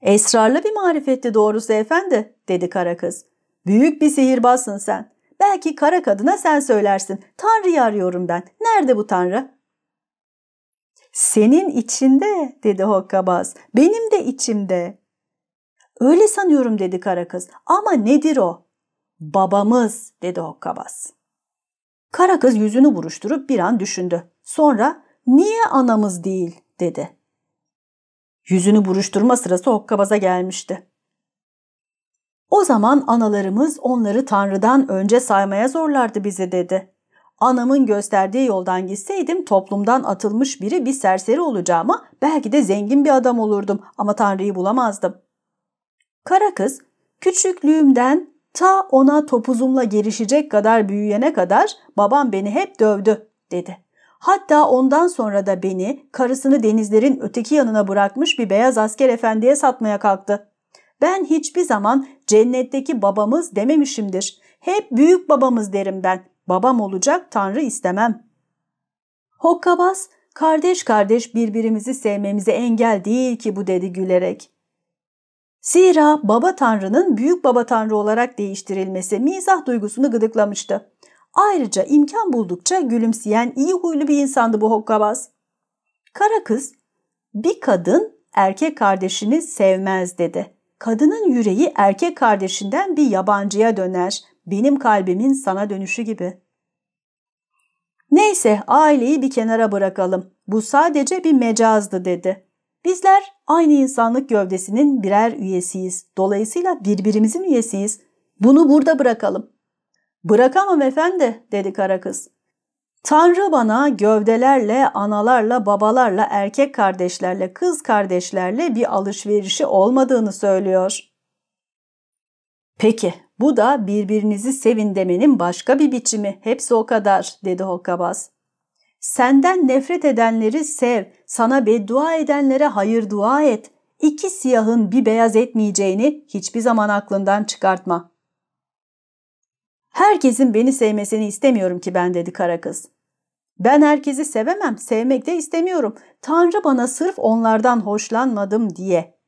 Esrarlı bir marifetti doğrusu efendi, dedi kara kız. Büyük bir sihirbazsın sen. Belki kara kadına sen söylersin. Tanrı'yı arıyorum ben. Nerede bu Tanrı? Senin içinde dedi hokkabaz. Benim de içimde. Öyle sanıyorum dedi kara kız. Ama nedir o? Babamız dedi hokkabaz. Kara kız yüzünü buruşturup bir an düşündü. Sonra niye anamız değil dedi. Yüzünü buruşturma sırası hokkabaza gelmişti. O zaman analarımız onları Tanrı'dan önce saymaya zorlardı bizi dedi. Anamın gösterdiği yoldan gitseydim toplumdan atılmış biri bir serseri olacağıma belki de zengin bir adam olurdum ama Tanrı'yı bulamazdım. Kara kız küçüklüğümden ta ona topuzumla gelişecek kadar büyüyene kadar babam beni hep dövdü dedi. Hatta ondan sonra da beni karısını denizlerin öteki yanına bırakmış bir beyaz asker efendiye satmaya kalktı. Ben hiçbir zaman cennetteki babamız dememişimdir. Hep büyük babamız derim ben. Babam olacak Tanrı istemem. Hokkabaz, kardeş kardeş birbirimizi sevmemize engel değil ki bu dedi gülerek. Zira baba tanrının büyük baba tanrı olarak değiştirilmesi mizah duygusunu gıdıklamıştı. Ayrıca imkan buldukça gülümseyen iyi huylu bir insandı bu hokkabaz. Kara kız, bir kadın erkek kardeşini sevmez dedi. Kadının yüreği erkek kardeşinden bir yabancıya döner. Benim kalbimin sana dönüşü gibi. Neyse aileyi bir kenara bırakalım. Bu sadece bir mecazdı dedi. Bizler aynı insanlık gövdesinin birer üyesiyiz. Dolayısıyla birbirimizin üyesiyiz. Bunu burada bırakalım. Bırakamam efendi dedi kara kız. Tanrı bana gövdelerle, analarla, babalarla, erkek kardeşlerle, kız kardeşlerle bir alışverişi olmadığını söylüyor. Peki, bu da birbirinizi sevin demenin başka bir biçimi. Hepsi o kadar, dedi Hokkabaz. Senden nefret edenleri sev, sana beddua edenlere hayır dua et. İki siyahın bir beyaz etmeyeceğini hiçbir zaman aklından çıkartma. Herkesin beni sevmesini istemiyorum ki ben dedi kara kız. Ben herkesi sevemem, sevmek de istemiyorum. Tanrı bana sırf onlardan hoşlanmadım diye.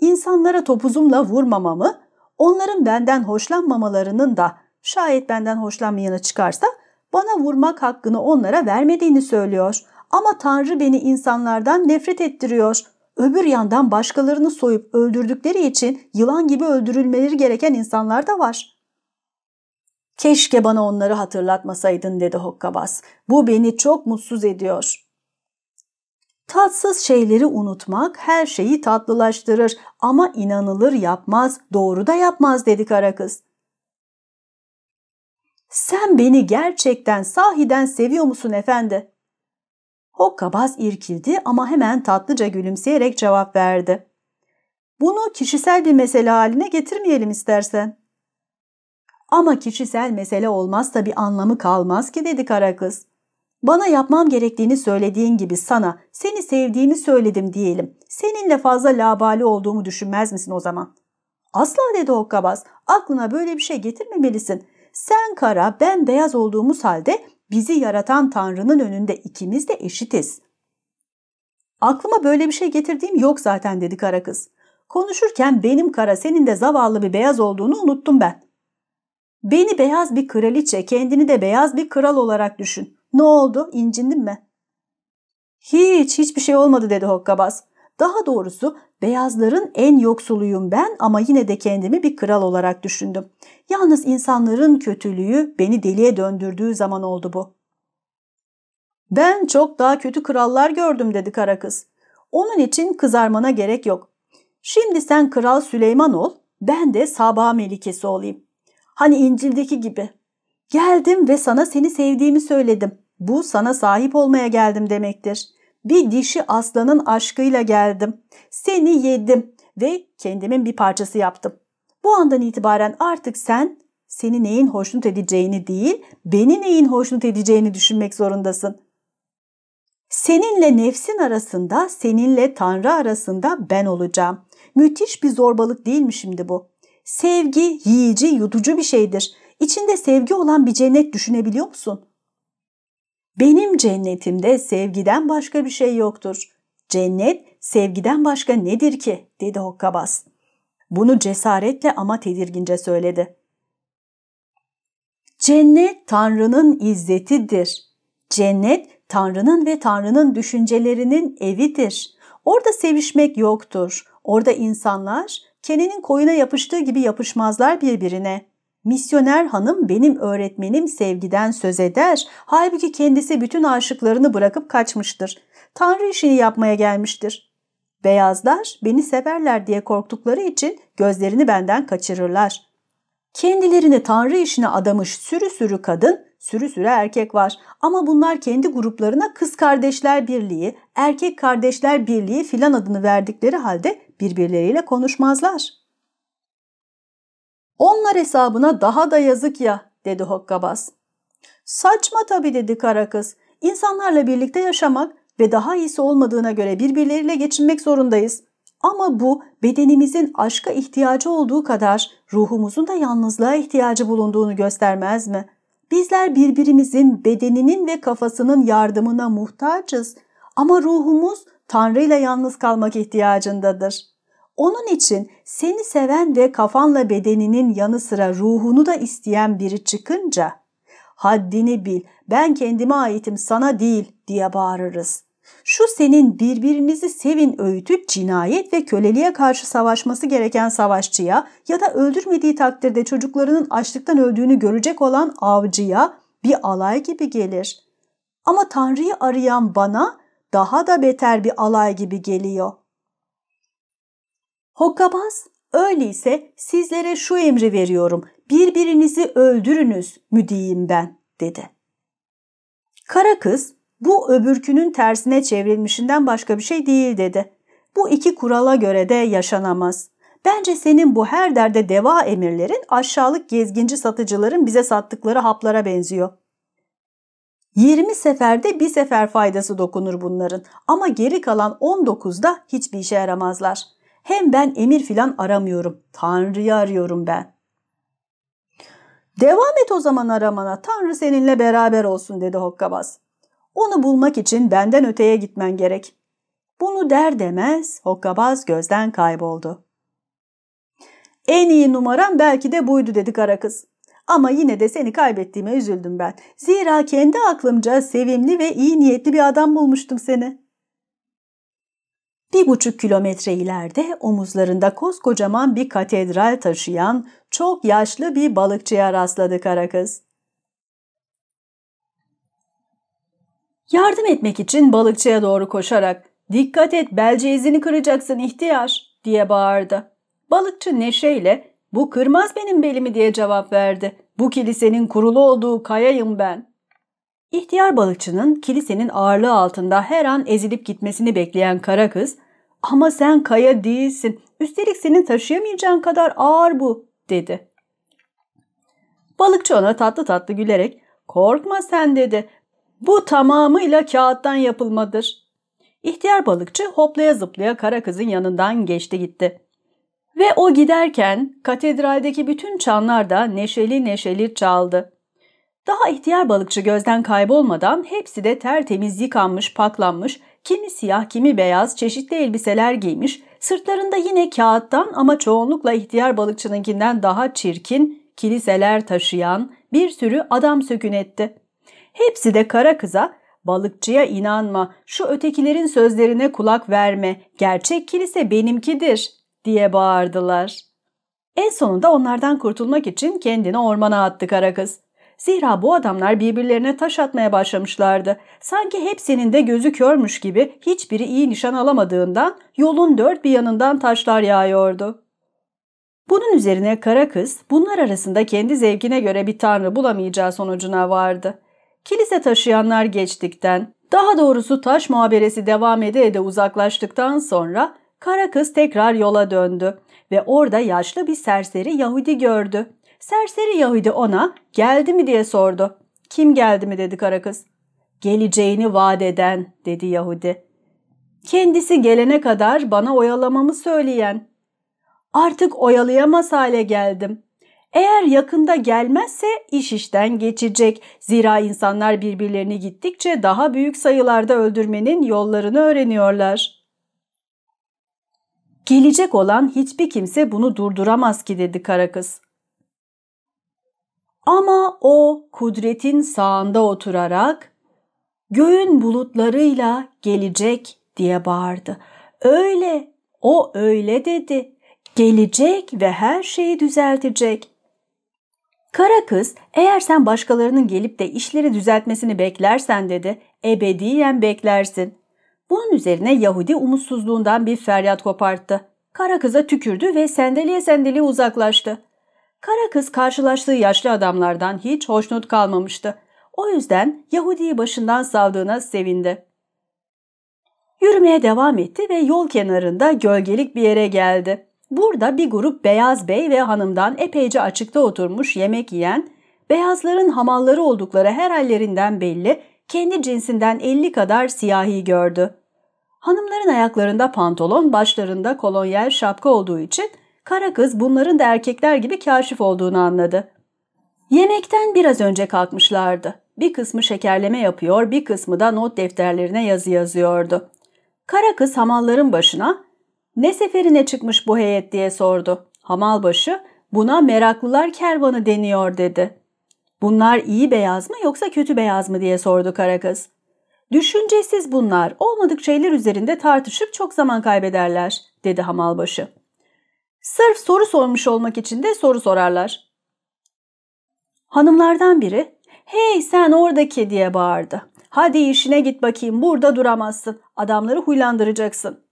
İnsanlara topuzumla vurmamamı, onların benden hoşlanmamalarının da şayet benden hoşlanmayanı çıkarsa bana vurmak hakkını onlara vermediğini söylüyor. Ama Tanrı beni insanlardan nefret ettiriyor. Öbür yandan başkalarını soyup öldürdükleri için yılan gibi öldürülmeleri gereken insanlar da var. Keşke bana onları hatırlatmasaydın dedi Hokkabaz. Bu beni çok mutsuz ediyor. Tatsız şeyleri unutmak her şeyi tatlılaştırır ama inanılır yapmaz, doğru da yapmaz dedi kara kız. Sen beni gerçekten sahiden seviyor musun efendi? Hokkabaz irkildi ama hemen tatlıca gülümseyerek cevap verdi. Bunu kişisel bir mesele haline getirmeyelim istersen. Ama kişisel mesele olmazsa bir anlamı kalmaz ki dedi kara kız. Bana yapmam gerektiğini söylediğin gibi sana seni sevdiğimi söyledim diyelim. Seninle fazla labali olduğumu düşünmez misin o zaman? Asla dedi Hokkabaz. Aklına böyle bir şey getirmemelisin. Sen kara, ben beyaz olduğumuz halde bizi yaratan Tanrı'nın önünde ikimiz de eşitiz. Aklıma böyle bir şey getirdiğim yok zaten dedi kara kız. Konuşurken benim kara senin de zavallı bir beyaz olduğunu unuttum ben. Beni beyaz bir kraliçe, kendini de beyaz bir kral olarak düşün. Ne oldu? İncindin mi? Hiç, hiçbir şey olmadı dedi Hokkabaz. Daha doğrusu beyazların en yoksuluyum ben ama yine de kendimi bir kral olarak düşündüm. Yalnız insanların kötülüğü beni deliye döndürdüğü zaman oldu bu. Ben çok daha kötü krallar gördüm dedi kara kız. Onun için kızarmana gerek yok. Şimdi sen Kral Süleyman ol, ben de Sabah Melikesi olayım. Hani İncil'deki gibi. Geldim ve sana seni sevdiğimi söyledim. Bu sana sahip olmaya geldim demektir. Bir dişi aslanın aşkıyla geldim. Seni yedim ve kendimin bir parçası yaptım. Bu andan itibaren artık sen seni neyin hoşnut edeceğini değil, beni neyin hoşnut edeceğini düşünmek zorundasın. Seninle nefsin arasında, seninle Tanrı arasında ben olacağım. Müthiş bir zorbalık değil mi şimdi bu? Sevgi yiyici, yutucu bir şeydir. İçinde sevgi olan bir cennet düşünebiliyor musun? Benim cennetimde sevgiden başka bir şey yoktur. Cennet sevgiden başka nedir ki? dedi Hokkabaz. Bunu cesaretle ama tedirgince söyledi. Cennet Tanrı'nın izzetidir. Cennet Tanrı'nın ve Tanrı'nın düşüncelerinin evidir. Orada sevişmek yoktur. Orada insanlar kenenin koyuna yapıştığı gibi yapışmazlar birbirine. Misyoner hanım benim öğretmenim sevgiden söz eder. Halbuki kendisi bütün aşıklarını bırakıp kaçmıştır. Tanrı işini yapmaya gelmiştir. Beyazlar beni severler diye korktukları için gözlerini benden kaçırırlar. Kendilerini Tanrı işine adamış sürü sürü kadın, sürü sürü erkek var. Ama bunlar kendi gruplarına kız kardeşler birliği, erkek kardeşler birliği filan adını verdikleri halde birbirleriyle konuşmazlar. Onlar hesabına daha da yazık ya, dedi Hokkabaz. Saçma tabii dedi kara kız. İnsanlarla birlikte yaşamak ve daha iyisi olmadığına göre birbirleriyle geçinmek zorundayız. Ama bu bedenimizin aşka ihtiyacı olduğu kadar ruhumuzun da yalnızlığa ihtiyacı bulunduğunu göstermez mi? Bizler birbirimizin bedeninin ve kafasının yardımına muhtaçız ama ruhumuz Tanrı ile yalnız kalmak ihtiyacındadır. Onun için seni seven ve kafanla bedeninin yanı sıra ruhunu da isteyen biri çıkınca haddini bil ben kendime aitim sana değil diye bağırırız. Şu senin birbirinizi sevin öğütü cinayet ve köleliğe karşı savaşması gereken savaşçıya ya da öldürmediği takdirde çocuklarının açlıktan öldüğünü görecek olan avcıya bir alay gibi gelir. Ama Tanrı'yı arayan bana daha da beter bir alay gibi geliyor. Hokkabaz, öyleyse sizlere şu emri veriyorum, birbirinizi öldürünüz mü diyeyim ben, dedi. Kara kız, bu öbürkünün tersine çevrilmişinden başka bir şey değil dedi. Bu iki kurala göre de yaşanamaz. Bence senin bu her derde deva emirlerin aşağılık gezginci satıcıların bize sattıkları haplara benziyor. 20 seferde bir sefer faydası dokunur bunların ama geri kalan 19'da hiçbir işe yaramazlar. Hem ben emir filan aramıyorum. Tanrı'yı arıyorum ben. Devam et o zaman aramana. Tanrı seninle beraber olsun dedi Hokkabaz. Onu bulmak için benden öteye gitmen gerek. Bunu der demez Hokkabaz gözden kayboldu. En iyi numaram belki de buydu dedi kara kız. Ama yine de seni kaybettiğime üzüldüm ben. Zira kendi aklımca sevimli ve iyi niyetli bir adam bulmuştum seni. Bir buçuk kilometre ileride omuzlarında koskocaman bir katedral taşıyan çok yaşlı bir balıkçıya rastladı kara kız. Yardım etmek için balıkçıya doğru koşarak ''Dikkat et belce izini kıracaksın ihtiyar'' diye bağırdı. Balıkçı neşeyle ''Bu kırmaz benim belimi'' diye cevap verdi. ''Bu kilisenin kurulu olduğu kayayım ben.'' İhtiyar balıkçının kilisenin ağırlığı altında her an ezilip gitmesini bekleyen kara kız ''Ama sen kaya değilsin, üstelik senin taşıyamayacağın kadar ağır bu'' dedi. Balıkçı ona tatlı tatlı gülerek korkma sen dedi. Bu tamamıyla kağıttan yapılmadır. İhtiyar balıkçı hoplaya zıplaya kara kızın yanından geçti gitti. Ve o giderken katedraldeki bütün çanlar da neşeli neşeli çaldı. Daha ihtiyar balıkçı gözden kaybolmadan hepsi de tertemiz yıkanmış, paklanmış, kimi siyah kimi beyaz çeşitli elbiseler giymiş, sırtlarında yine kağıttan ama çoğunlukla ihtiyar balıkçınınkinden daha çirkin kiliseler taşıyan bir sürü adam sökün etti. Hepsi de kara kıza balıkçıya inanma, şu ötekilerin sözlerine kulak verme, gerçek kilise benimkidir diye bağırdılar. En sonunda onlardan kurtulmak için kendini ormana attı kara kız. Zira bu adamlar birbirlerine taş atmaya başlamışlardı. Sanki hepsinin de gözü körmüş gibi hiçbiri iyi nişan alamadığından yolun dört bir yanından taşlar yağıyordu. Bunun üzerine kara kız bunlar arasında kendi zevkine göre bir tanrı bulamayacağı sonucuna vardı. Kilise taşıyanlar geçtikten, daha doğrusu taş muhaberesi devam ede ede uzaklaştıktan sonra kara kız tekrar yola döndü ve orada yaşlı bir serseri Yahudi gördü. Serseri Yahudi ona geldi mi diye sordu. Kim geldi mi dedi kara kız. Geleceğini vaat eden dedi Yahudi. Kendisi gelene kadar bana oyalamamı söyleyen. Artık oyalayamaz hale geldim. Eğer yakında gelmezse iş işten geçecek. Zira insanlar birbirlerini gittikçe daha büyük sayılarda öldürmenin yollarını öğreniyorlar. Gelecek olan hiçbir kimse bunu durduramaz ki dedi kara kız. Ama o kudretin sağında oturarak göğün bulutlarıyla gelecek diye bağırdı. Öyle, o öyle dedi. Gelecek ve her şeyi düzeltecek. Kara kız eğer sen başkalarının gelip de işleri düzeltmesini beklersen dedi ebediyen beklersin. Bunun üzerine Yahudi umutsuzluğundan bir feryat koparttı. Kara kıza tükürdü ve sendeliye sendeliye uzaklaştı. Kara kız karşılaştığı yaşlı adamlardan hiç hoşnut kalmamıştı. O yüzden Yahudi'yi başından savdığına sevindi. Yürümeye devam etti ve yol kenarında gölgelik bir yere geldi. Burada bir grup beyaz bey ve hanımdan epeyce açıkta oturmuş yemek yiyen, beyazların hamalları oldukları her hallerinden belli, kendi cinsinden elli kadar siyahi gördü. Hanımların ayaklarında pantolon, başlarında kolonyel şapka olduğu için kara kız bunların da erkekler gibi kaşif olduğunu anladı. Yemekten biraz önce kalkmışlardı. Bir kısmı şekerleme yapıyor, bir kısmı da not defterlerine yazı yazıyordu. Kara kız hamalların başına ne seferine çıkmış bu heyet diye sordu. Hamalbaşı buna meraklılar kervanı deniyor dedi. Bunlar iyi beyaz mı yoksa kötü beyaz mı diye sordu kara kız. Düşüncesiz bunlar olmadık şeyler üzerinde tartışıp çok zaman kaybederler dedi hamalbaşı. Sırf soru sormuş olmak için de soru sorarlar. Hanımlardan biri hey sen oradaki diye bağırdı. Hadi işine git bakayım burada duramazsın adamları huylandıracaksın.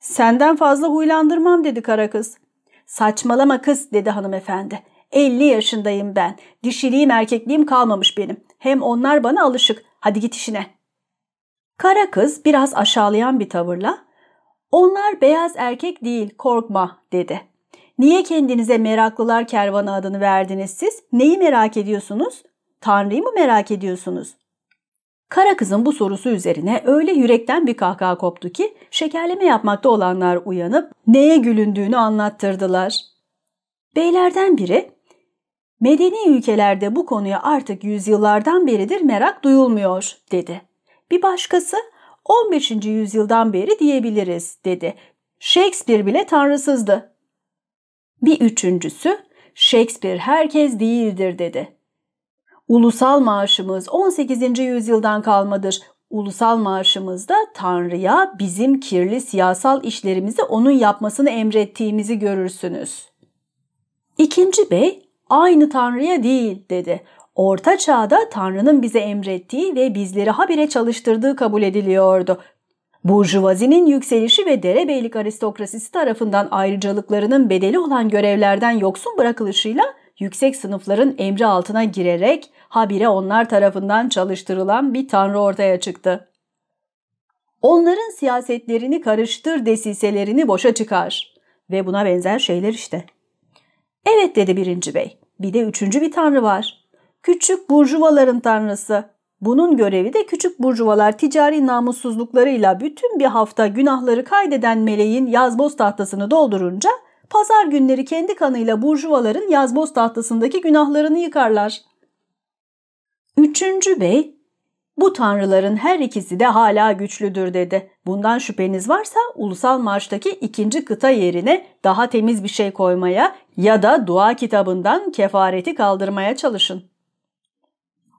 Senden fazla huylandırmam dedi kara kız. Saçmalama kız dedi hanımefendi. 50 yaşındayım ben. Dişiliğim erkekliğim kalmamış benim. Hem onlar bana alışık. Hadi git işine. Kara kız biraz aşağılayan bir tavırla onlar beyaz erkek değil korkma dedi. Niye kendinize meraklılar kervanı adını verdiniz siz? Neyi merak ediyorsunuz? Tanrı'yı mı merak ediyorsunuz? Kara kızın bu sorusu üzerine öyle yürekten bir kahkaha koptu ki şekerleme yapmakta olanlar uyanıp neye gülündüğünü anlattırdılar. Beylerden biri, medeni ülkelerde bu konuya artık yüzyıllardan beridir merak duyulmuyor dedi. Bir başkası 15. yüzyıldan beri diyebiliriz dedi. Shakespeare bile tanrısızdı. Bir üçüncüsü Shakespeare herkes değildir dedi. Ulusal maaşımız 18. yüzyıldan kalmadır. Ulusal maaşımızda Tanrı'ya bizim kirli siyasal işlerimizi onun yapmasını emrettiğimizi görürsünüz. İkinci bey aynı Tanrı'ya değil dedi. Orta çağda Tanrı'nın bize emrettiği ve bizleri habire çalıştırdığı kabul ediliyordu. Burjuvazinin yükselişi ve derebeylik aristokrasisi tarafından ayrıcalıklarının bedeli olan görevlerden yoksun bırakılışıyla yüksek sınıfların emri altına girerek habire onlar tarafından çalıştırılan bir tanrı ortaya çıktı. Onların siyasetlerini karıştır desiselerini boşa çıkar ve buna benzer şeyler işte. Evet dedi birinci bey. Bir de üçüncü bir tanrı var. Küçük burjuvaların tanrısı. Bunun görevi de küçük burjuvalar ticari namussuzluklarıyla bütün bir hafta günahları kaydeden meleğin yazboz tahtasını doldurunca pazar günleri kendi kanıyla burjuvaların yazboz tahtasındaki günahlarını yıkarlar. Üçüncü bey, bu tanrıların her ikisi de hala güçlüdür dedi. Bundan şüpheniz varsa ulusal marştaki ikinci kıta yerine daha temiz bir şey koymaya ya da dua kitabından kefareti kaldırmaya çalışın.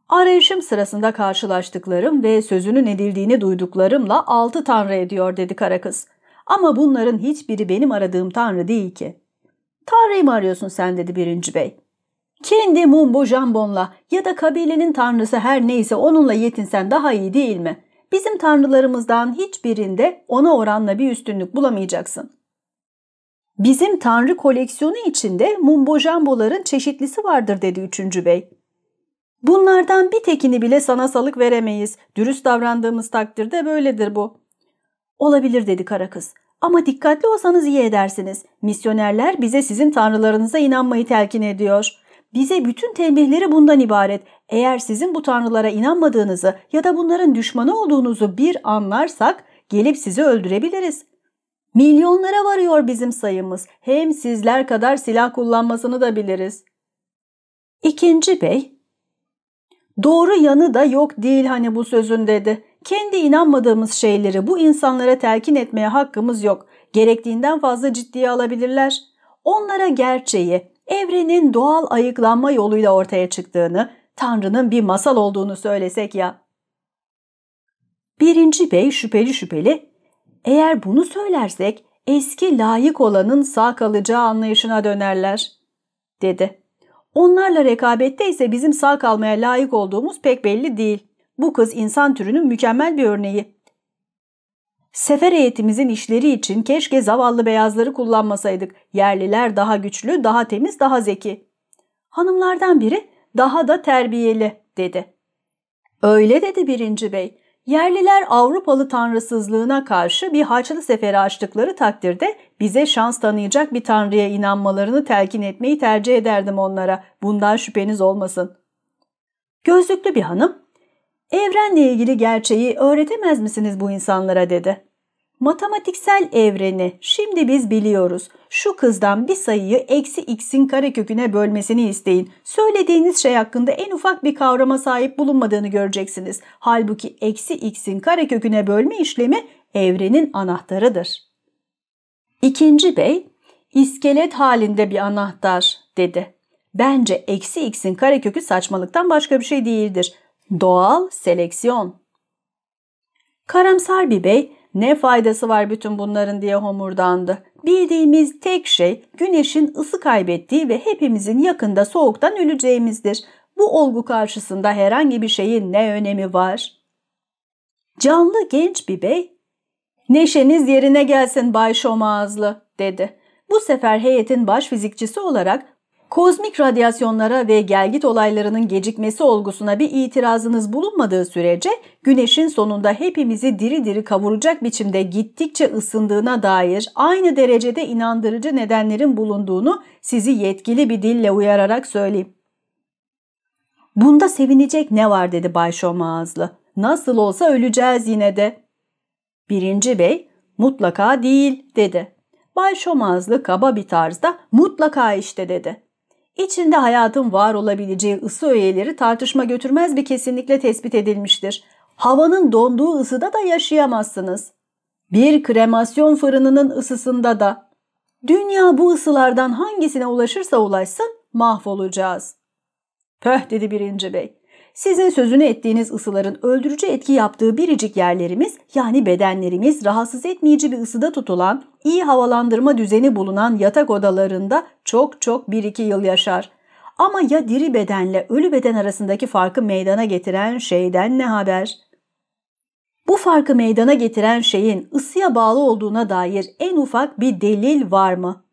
Arayışım sırasında karşılaştıklarım ve sözünün edildiğini duyduklarımla altı tanrı ediyor dedi kara kız. Ama bunların hiçbiri benim aradığım tanrı değil ki. Tanrıyı mı arıyorsun sen dedi birinci bey. Kendi mumbo jambonla ya da kabilenin tanrısı her neyse onunla yetinsen daha iyi değil mi? Bizim tanrılarımızdan hiçbirinde ona oranla bir üstünlük bulamayacaksın. Bizim tanrı koleksiyonu içinde mumbo jamboların çeşitlisi vardır dedi üçüncü bey. Bunlardan bir tekini bile sana salık veremeyiz. Dürüst davrandığımız takdirde böyledir bu. Olabilir dedi kara kız. Ama dikkatli olsanız iyi edersiniz. Misyonerler bize sizin tanrılarınıza inanmayı telkin ediyor. Bize bütün tembihleri bundan ibaret. Eğer sizin bu tanrılara inanmadığınızı ya da bunların düşmanı olduğunuzu bir anlarsak gelip sizi öldürebiliriz. Milyonlara varıyor bizim sayımız. Hem sizler kadar silah kullanmasını da biliriz. İkinci bey, doğru yanı da yok değil hani bu sözün dedi. Kendi inanmadığımız şeyleri bu insanlara telkin etmeye hakkımız yok. Gerektiğinden fazla ciddiye alabilirler. Onlara gerçeği, evrenin doğal ayıklanma yoluyla ortaya çıktığını, Tanrı'nın bir masal olduğunu söylesek ya. Birinci bey şüpheli şüpheli, eğer bunu söylersek eski layık olanın sağ kalacağı anlayışına dönerler, dedi. Onlarla rekabette ise bizim sağ kalmaya layık olduğumuz pek belli değil. Bu kız insan türünün mükemmel bir örneği. Sefer heyetimizin işleri için keşke zavallı beyazları kullanmasaydık. Yerliler daha güçlü, daha temiz, daha zeki. Hanımlardan biri daha da terbiyeli dedi. Öyle dedi birinci bey. Yerliler Avrupalı tanrısızlığına karşı bir haçlı seferi açtıkları takdirde bize şans tanıyacak bir tanrıya inanmalarını telkin etmeyi tercih ederdim onlara. Bundan şüpheniz olmasın. Gözlüklü bir hanım Evrenle ilgili gerçeği öğretemez misiniz bu insanlara dedi. Matematiksel evreni şimdi biz biliyoruz. Şu kızdan bir sayıyı eksi x'in kareköküne bölmesini isteyin. Söylediğiniz şey hakkında en ufak bir kavrama sahip bulunmadığını göreceksiniz. Halbuki eksi x'in kareköküne bölme işlemi evrenin anahtarıdır. İkinci bey, iskelet halinde bir anahtar dedi. Bence eksi x'in karekökü saçmalıktan başka bir şey değildir. Doğal seleksiyon. Karamsar bir bey ne faydası var bütün bunların diye homurdandı. Bildiğimiz tek şey güneşin ısı kaybettiği ve hepimizin yakında soğuktan öleceğimizdir. Bu olgu karşısında herhangi bir şeyin ne önemi var? Canlı genç bir bey, ''Neşeniz yerine gelsin Bay Şomağızlı'' dedi. Bu sefer heyetin baş fizikçisi olarak Kozmik radyasyonlara ve gelgit olaylarının gecikmesi olgusuna bir itirazınız bulunmadığı sürece güneşin sonunda hepimizi diri diri kavuracak biçimde gittikçe ısındığına dair aynı derecede inandırıcı nedenlerin bulunduğunu sizi yetkili bir dille uyararak söyleyeyim. Bunda sevinecek ne var dedi Bay Şomağızlı. Nasıl olsa öleceğiz yine de. Birinci bey mutlaka değil dedi. Bay Şomağızlı kaba bir tarzda mutlaka işte dedi. İçinde hayatın var olabileceği ısı öğeleri tartışma götürmez bir kesinlikle tespit edilmiştir. Havanın donduğu ısıda da yaşayamazsınız. Bir kremasyon fırınının ısısında da. Dünya bu ısılardan hangisine ulaşırsa ulaşsın mahvolacağız. Pöh dedi birinci bey. Sizin sözünü ettiğiniz ısıların öldürücü etki yaptığı biricik yerlerimiz yani bedenlerimiz rahatsız etmeyici bir ısıda tutulan, iyi havalandırma düzeni bulunan yatak odalarında çok çok bir iki yıl yaşar. Ama ya diri bedenle ölü beden arasındaki farkı meydana getiren şeyden ne haber? Bu farkı meydana getiren şeyin ısıya bağlı olduğuna dair en ufak bir delil var mı?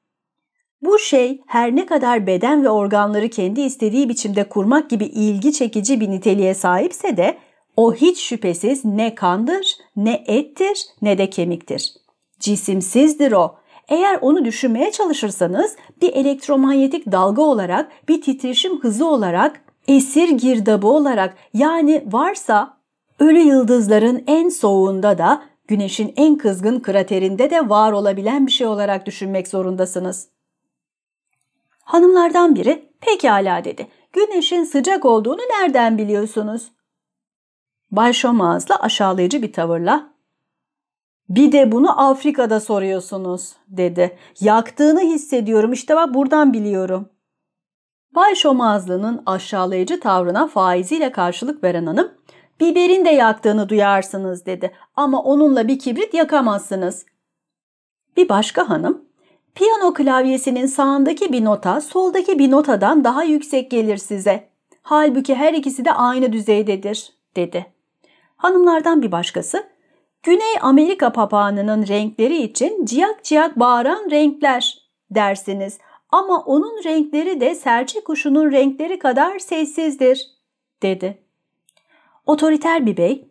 Bu şey her ne kadar beden ve organları kendi istediği biçimde kurmak gibi ilgi çekici bir niteliğe sahipse de o hiç şüphesiz ne kandır, ne ettir, ne de kemiktir. Cisimsizdir o. Eğer onu düşünmeye çalışırsanız bir elektromanyetik dalga olarak, bir titreşim hızı olarak, esir girdabı olarak yani varsa ölü yıldızların en soğuğunda da güneşin en kızgın kraterinde de var olabilen bir şey olarak düşünmek zorundasınız. Hanımlardan biri pekala dedi. Güneşin sıcak olduğunu nereden biliyorsunuz? Bay Şomaz'la aşağılayıcı bir tavırla bir de bunu Afrika'da soruyorsunuz dedi. Yaktığını hissediyorum işte bak buradan biliyorum. Bay Şomazlı'nın aşağılayıcı tavrına faiziyle karşılık veren hanım biberin de yaktığını duyarsınız dedi ama onunla bir kibrit yakamazsınız. Bir başka hanım piyano klavyesinin sağındaki bir nota soldaki bir notadan daha yüksek gelir size. Halbuki her ikisi de aynı düzeydedir dedi. Hanımlardan bir başkası Güney Amerika papağanının renkleri için ciyak ciyak bağıran renkler dersiniz ama onun renkleri de serçe kuşunun renkleri kadar sessizdir dedi. Otoriter bir bey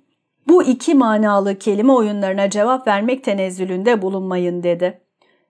bu iki manalı kelime oyunlarına cevap vermek tenezzülünde bulunmayın dedi.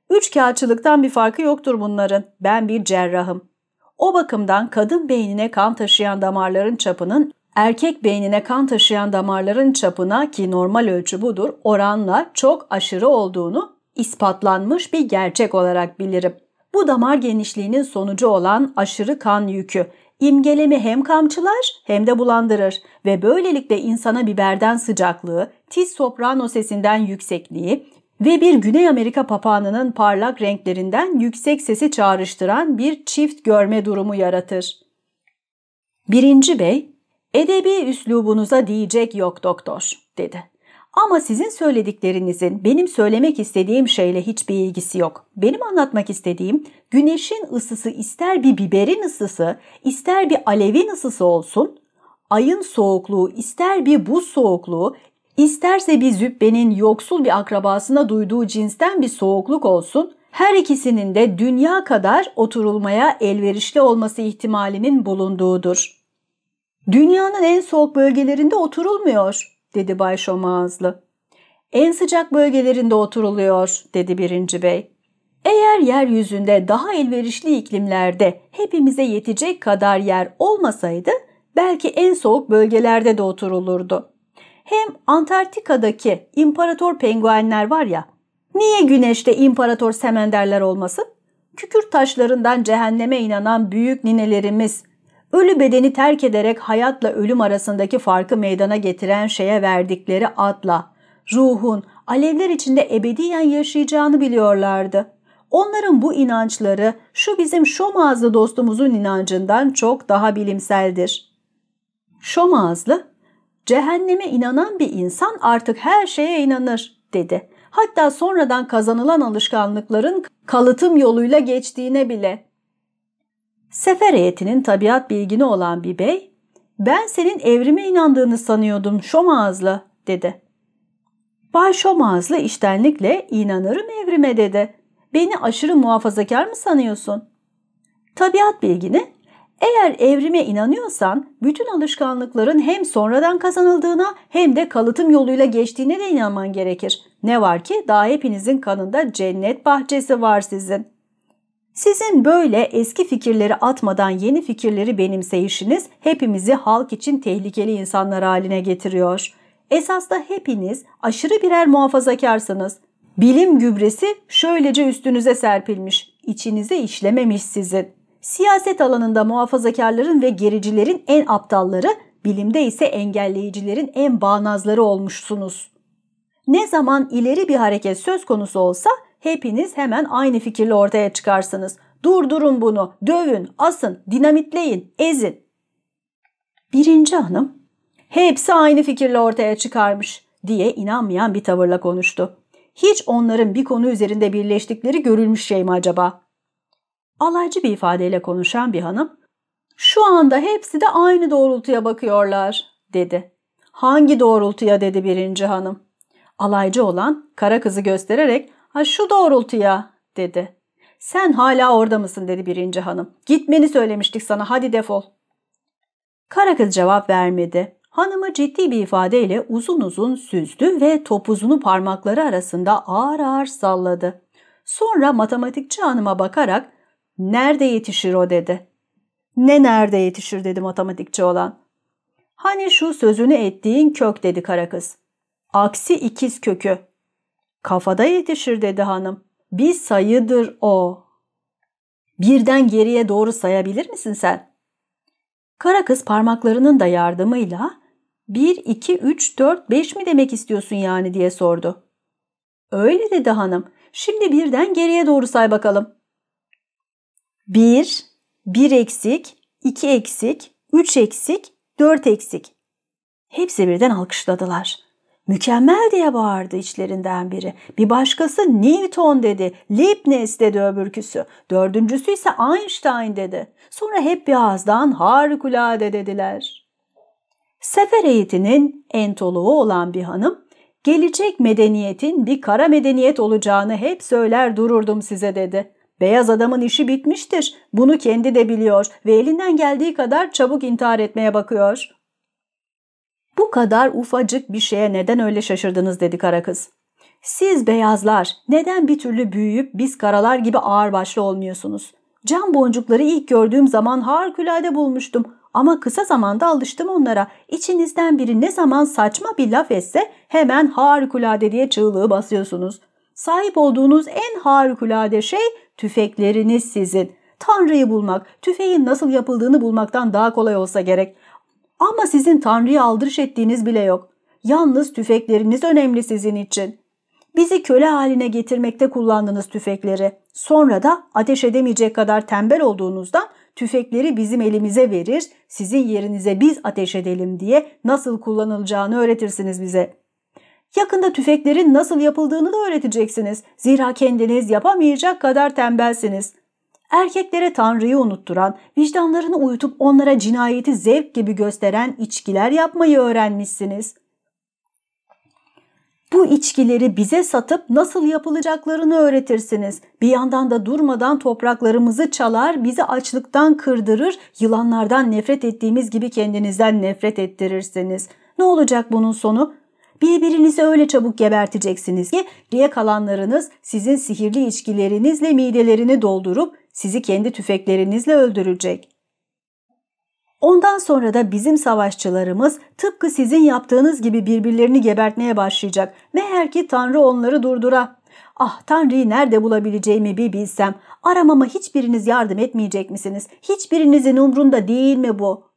Üç kağıtçılıktan bir farkı yoktur bunların. Ben bir cerrahım. O bakımdan kadın beynine kan taşıyan damarların çapının erkek beynine kan taşıyan damarların çapına ki normal ölçü budur oranla çok aşırı olduğunu ispatlanmış bir gerçek olarak bilirim. Bu damar genişliğinin sonucu olan aşırı kan yükü imgelemi hem kamçılar hem de bulandırır ve böylelikle insana biberden sıcaklığı, tiz soprano sesinden yüksekliği ve bir Güney Amerika papağanının parlak renklerinden yüksek sesi çağrıştıran bir çift görme durumu yaratır. Birinci bey Edebi üslubunuza diyecek yok doktor, dedi. Ama sizin söylediklerinizin benim söylemek istediğim şeyle hiçbir ilgisi yok. Benim anlatmak istediğim güneşin ısısı ister bir biberin ısısı, ister bir alevin ısısı olsun, ayın soğukluğu ister bir buz soğukluğu, isterse bir zübbenin yoksul bir akrabasına duyduğu cinsten bir soğukluk olsun, her ikisinin de dünya kadar oturulmaya elverişli olması ihtimalinin bulunduğudur. Dünyanın en soğuk bölgelerinde oturulmuyor, dedi Bay Şomağızlı. En sıcak bölgelerinde oturuluyor, dedi birinci bey. Eğer yeryüzünde daha elverişli iklimlerde hepimize yetecek kadar yer olmasaydı belki en soğuk bölgelerde de oturulurdu. Hem Antarktika'daki imparator penguenler var ya, niye güneşte imparator semenderler olmasın? Kükürt taşlarından cehenneme inanan büyük ninelerimiz ölü bedeni terk ederek hayatla ölüm arasındaki farkı meydana getiren şeye verdikleri adla, ruhun alevler içinde ebediyen yaşayacağını biliyorlardı. Onların bu inançları şu bizim Şomazlı dostumuzun inancından çok daha bilimseldir. Şomazlı, cehenneme inanan bir insan artık her şeye inanır dedi. Hatta sonradan kazanılan alışkanlıkların kalıtım yoluyla geçtiğine bile. Sefer heyetinin tabiat bilgini olan bir bey, ben senin evrime inandığını sanıyordum Şomağızlı dedi. Bay Şomağızlı iştenlikle inanırım evrime dedi. Beni aşırı muhafazakar mı sanıyorsun? Tabiat bilgini eğer evrime inanıyorsan bütün alışkanlıkların hem sonradan kazanıldığına hem de kalıtım yoluyla geçtiğine de inanman gerekir. Ne var ki daha hepinizin kanında cennet bahçesi var sizin. Sizin böyle eski fikirleri atmadan yeni fikirleri benimseyişiniz hepimizi halk için tehlikeli insanlar haline getiriyor. Esas da hepiniz aşırı birer muhafazakarsınız. Bilim gübresi şöylece üstünüze serpilmiş, içinize işlememiş sizin. Siyaset alanında muhafazakarların ve gericilerin en aptalları, bilimde ise engelleyicilerin en bağnazları olmuşsunuz. Ne zaman ileri bir hareket söz konusu olsa hepiniz hemen aynı fikirle ortaya çıkarsınız. Durdurun bunu, dövün, asın, dinamitleyin, ezin. Birinci hanım, hepsi aynı fikirle ortaya çıkarmış diye inanmayan bir tavırla konuştu. Hiç onların bir konu üzerinde birleştikleri görülmüş şey mi acaba? Alaycı bir ifadeyle konuşan bir hanım, şu anda hepsi de aynı doğrultuya bakıyorlar dedi. Hangi doğrultuya dedi birinci hanım. Alaycı olan kara kızı göstererek Ha şu doğrultuya dedi. Sen hala orada mısın dedi birinci hanım. Gitmeni söylemiştik sana hadi defol. Kara kız cevap vermedi. Hanımı ciddi bir ifadeyle uzun uzun süzdü ve topuzunu parmakları arasında ağır ağır salladı. Sonra matematikçi hanıma bakarak nerede yetişir o dedi. Ne nerede yetişir dedi matematikçi olan. Hani şu sözünü ettiğin kök dedi kara kız. Aksi ikiz kökü. Kafada yetişir dedi hanım. Bir sayıdır o. Birden geriye doğru sayabilir misin sen? Kara kız parmaklarının da yardımıyla 1, 2, 3, 4, 5 mi demek istiyorsun yani diye sordu. Öyle dedi hanım. Şimdi birden geriye doğru say bakalım. 1, 1 eksik, 2 eksik, 3 eksik, 4 eksik. Hepsi birden alkışladılar. Mükemmel diye bağırdı içlerinden biri. Bir başkası Newton dedi. Leibniz dedi öbürküsü. Dördüncüsü ise Einstein dedi. Sonra hep bir ağızdan harikulade dediler. Sefer heyetinin entoluğu olan bir hanım, gelecek medeniyetin bir kara medeniyet olacağını hep söyler dururdum size dedi. Beyaz adamın işi bitmiştir. Bunu kendi de biliyor ve elinden geldiği kadar çabuk intihar etmeye bakıyor. Bu kadar ufacık bir şeye neden öyle şaşırdınız dedi kara kız. Siz beyazlar neden bir türlü büyüyüp biz karalar gibi ağırbaşlı olmuyorsunuz? Cam boncukları ilk gördüğüm zaman harikulade bulmuştum ama kısa zamanda alıştım onlara. İçinizden biri ne zaman saçma bir laf etse hemen harikulade diye çığlığı basıyorsunuz. Sahip olduğunuz en harikulade şey tüfekleriniz sizin. Tanrı'yı bulmak, tüfeğin nasıl yapıldığını bulmaktan daha kolay olsa gerek. Ama sizin Tanrı'ya aldırış ettiğiniz bile yok. Yalnız tüfekleriniz önemli sizin için. Bizi köle haline getirmekte kullandınız tüfekleri. Sonra da ateş edemeyecek kadar tembel olduğunuzdan tüfekleri bizim elimize verir, sizin yerinize biz ateş edelim diye nasıl kullanılacağını öğretirsiniz bize. Yakında tüfeklerin nasıl yapıldığını da öğreteceksiniz. Zira kendiniz yapamayacak kadar tembelsiniz. Erkeklere Tanrı'yı unutturan, vicdanlarını uyutup onlara cinayeti zevk gibi gösteren içkiler yapmayı öğrenmişsiniz. Bu içkileri bize satıp nasıl yapılacaklarını öğretirsiniz. Bir yandan da durmadan topraklarımızı çalar, bizi açlıktan kırdırır, yılanlardan nefret ettiğimiz gibi kendinizden nefret ettirirsiniz. Ne olacak bunun sonu? Birbirinizi öyle çabuk geberteceksiniz ki diye kalanlarınız sizin sihirli içkilerinizle midelerini doldurup sizi kendi tüfeklerinizle öldürecek. Ondan sonra da bizim savaşçılarımız tıpkı sizin yaptığınız gibi birbirlerini gebertmeye başlayacak. Meğer ki Tanrı onları durdura. Ah Tanrı'yı nerede bulabileceğimi bir bilsem. Aramama hiçbiriniz yardım etmeyecek misiniz? Hiçbirinizin umrunda değil mi bu?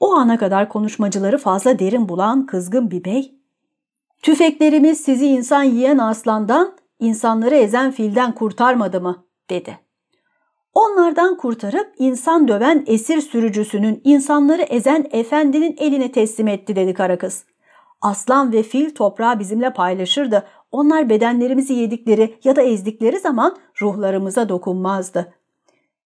O ana kadar konuşmacıları fazla derin bulan kızgın bir bey, ''Tüfeklerimiz sizi insan yiyen aslandan, insanları ezen filden kurtarmadı mı?'' dedi. Onlardan kurtarıp insan döven esir sürücüsünün insanları ezen efendinin eline teslim etti dedi kara kız. Aslan ve fil toprağı bizimle paylaşırdı. Onlar bedenlerimizi yedikleri ya da ezdikleri zaman ruhlarımıza dokunmazdı.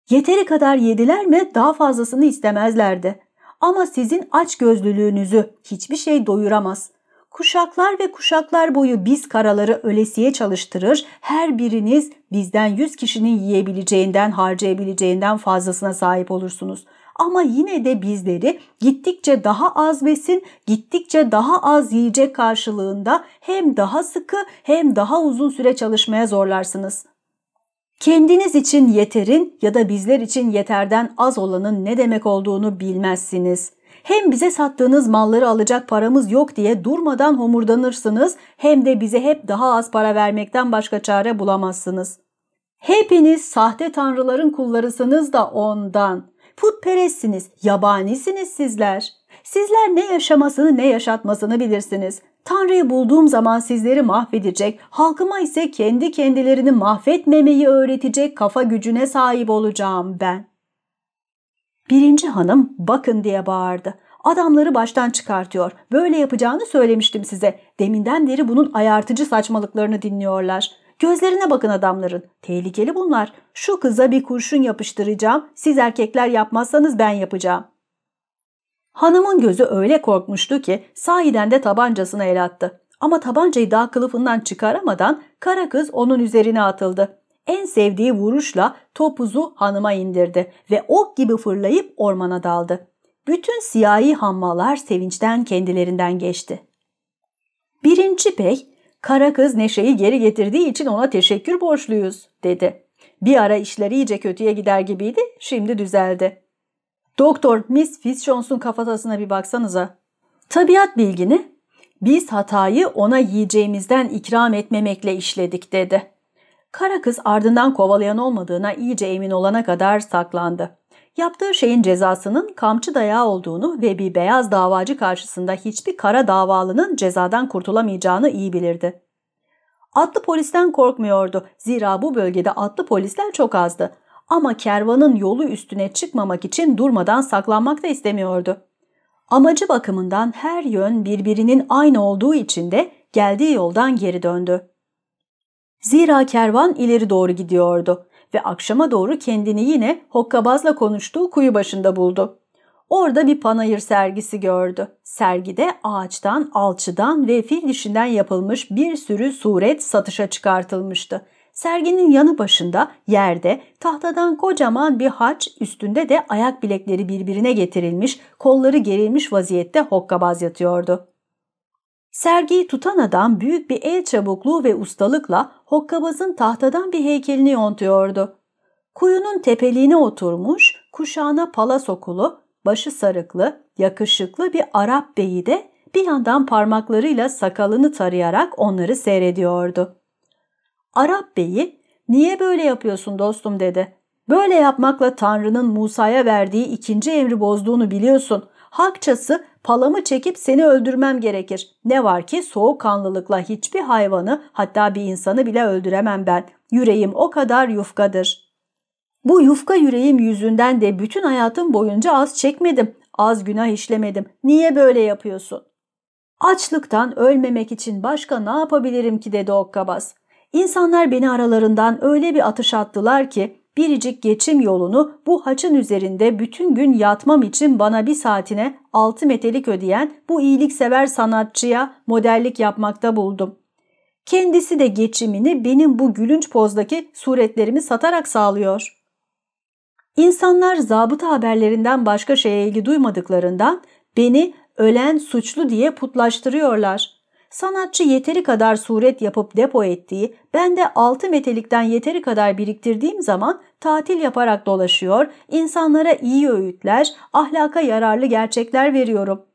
Yeteri kadar yediler mi daha fazlasını istemezlerdi. Ama sizin aç gözlülüğünüzü hiçbir şey doyuramaz. Kuşaklar ve kuşaklar boyu biz karaları ölesiye çalıştırır, her biriniz bizden yüz kişinin yiyebileceğinden, harcayabileceğinden fazlasına sahip olursunuz. Ama yine de bizleri gittikçe daha az besin, gittikçe daha az yiyecek karşılığında hem daha sıkı hem daha uzun süre çalışmaya zorlarsınız. Kendiniz için yeterin ya da bizler için yeterden az olanın ne demek olduğunu bilmezsiniz. Hem bize sattığınız malları alacak paramız yok diye durmadan homurdanırsınız hem de bize hep daha az para vermekten başka çare bulamazsınız. Hepiniz sahte tanrıların kullarısınız da ondan. Putperestsiniz, yabanisiniz sizler. Sizler ne yaşamasını ne yaşatmasını bilirsiniz. Tanrı'yı bulduğum zaman sizleri mahvedecek, halkıma ise kendi kendilerini mahvetmemeyi öğretecek kafa gücüne sahip olacağım ben. Birinci hanım bakın diye bağırdı. Adamları baştan çıkartıyor. Böyle yapacağını söylemiştim size. Deminden beri bunun ayartıcı saçmalıklarını dinliyorlar. Gözlerine bakın adamların. Tehlikeli bunlar. Şu kıza bir kurşun yapıştıracağım. Siz erkekler yapmazsanız ben yapacağım. Hanımın gözü öyle korkmuştu ki sahiden de tabancasına el attı. Ama tabancayı daha kılıfından çıkaramadan kara kız onun üzerine atıldı. En sevdiği vuruşla topuzu hanıma indirdi ve ok gibi fırlayıp ormana daldı. Bütün siyahi hammalar sevinçten kendilerinden geçti. Birinci bey kara kız Neşe'yi geri getirdiği için ona teşekkür borçluyuz dedi. Bir ara işler iyice kötüye gider gibiydi, şimdi düzeldi. Doktor, Miss Fitzjones'un kafatasına bir baksanıza. Tabiat bilgini, biz hatayı ona yiyeceğimizden ikram etmemekle işledik dedi. Kara kız ardından kovalayan olmadığına iyice emin olana kadar saklandı. Yaptığı şeyin cezasının kamçı dayağı olduğunu ve bir beyaz davacı karşısında hiçbir kara davalının cezadan kurtulamayacağını iyi bilirdi. Atlı polisten korkmuyordu. Zira bu bölgede atlı polisler çok azdı. Ama kervanın yolu üstüne çıkmamak için durmadan saklanmak da istemiyordu. Amacı bakımından her yön birbirinin aynı olduğu için de geldiği yoldan geri döndü. Zira kervan ileri doğru gidiyordu ve akşama doğru kendini yine hokkabazla konuştuğu kuyu başında buldu. Orada bir panayır sergisi gördü. Sergide ağaçtan, alçıdan ve fil dişinden yapılmış bir sürü suret satışa çıkartılmıştı. Serginin yanı başında yerde tahtadan kocaman bir haç üstünde de ayak bilekleri birbirine getirilmiş, kolları gerilmiş vaziyette hokkabaz yatıyordu. Sergiyi tutan adam büyük bir el çabukluğu ve ustalıkla hokkabazın tahtadan bir heykelini yontuyordu. Kuyunun tepeliğine oturmuş, kuşağına pala sokulu, başı sarıklı, yakışıklı bir Arap beyi de bir yandan parmaklarıyla sakalını tarayarak onları seyrediyordu. Arap beyi, niye böyle yapıyorsun dostum dedi. Böyle yapmakla Tanrı'nın Musa'ya verdiği ikinci emri bozduğunu biliyorsun. Hakçası palamı çekip seni öldürmem gerekir. Ne var ki soğukkanlılıkla hiçbir hayvanı hatta bir insanı bile öldüremem ben. Yüreğim o kadar yufkadır. Bu yufka yüreğim yüzünden de bütün hayatım boyunca az çekmedim. Az günah işlemedim. Niye böyle yapıyorsun? Açlıktan ölmemek için başka ne yapabilirim ki dedi Okkabaz. İnsanlar beni aralarından öyle bir atış attılar ki biricik geçim yolunu bu haçın üzerinde bütün gün yatmam için bana bir saatine altı metelik ödeyen bu iyiliksever sanatçıya modellik yapmakta buldum. Kendisi de geçimini benim bu gülünç pozdaki suretlerimi satarak sağlıyor. İnsanlar zabıta haberlerinden başka şeye ilgi duymadıklarından beni ölen suçlu diye putlaştırıyorlar. Sanatçı yeteri kadar suret yapıp depo ettiği, ben de altı metelikten yeteri kadar biriktirdiğim zaman tatil yaparak dolaşıyor, insanlara iyi öğütler, ahlaka yararlı gerçekler veriyorum.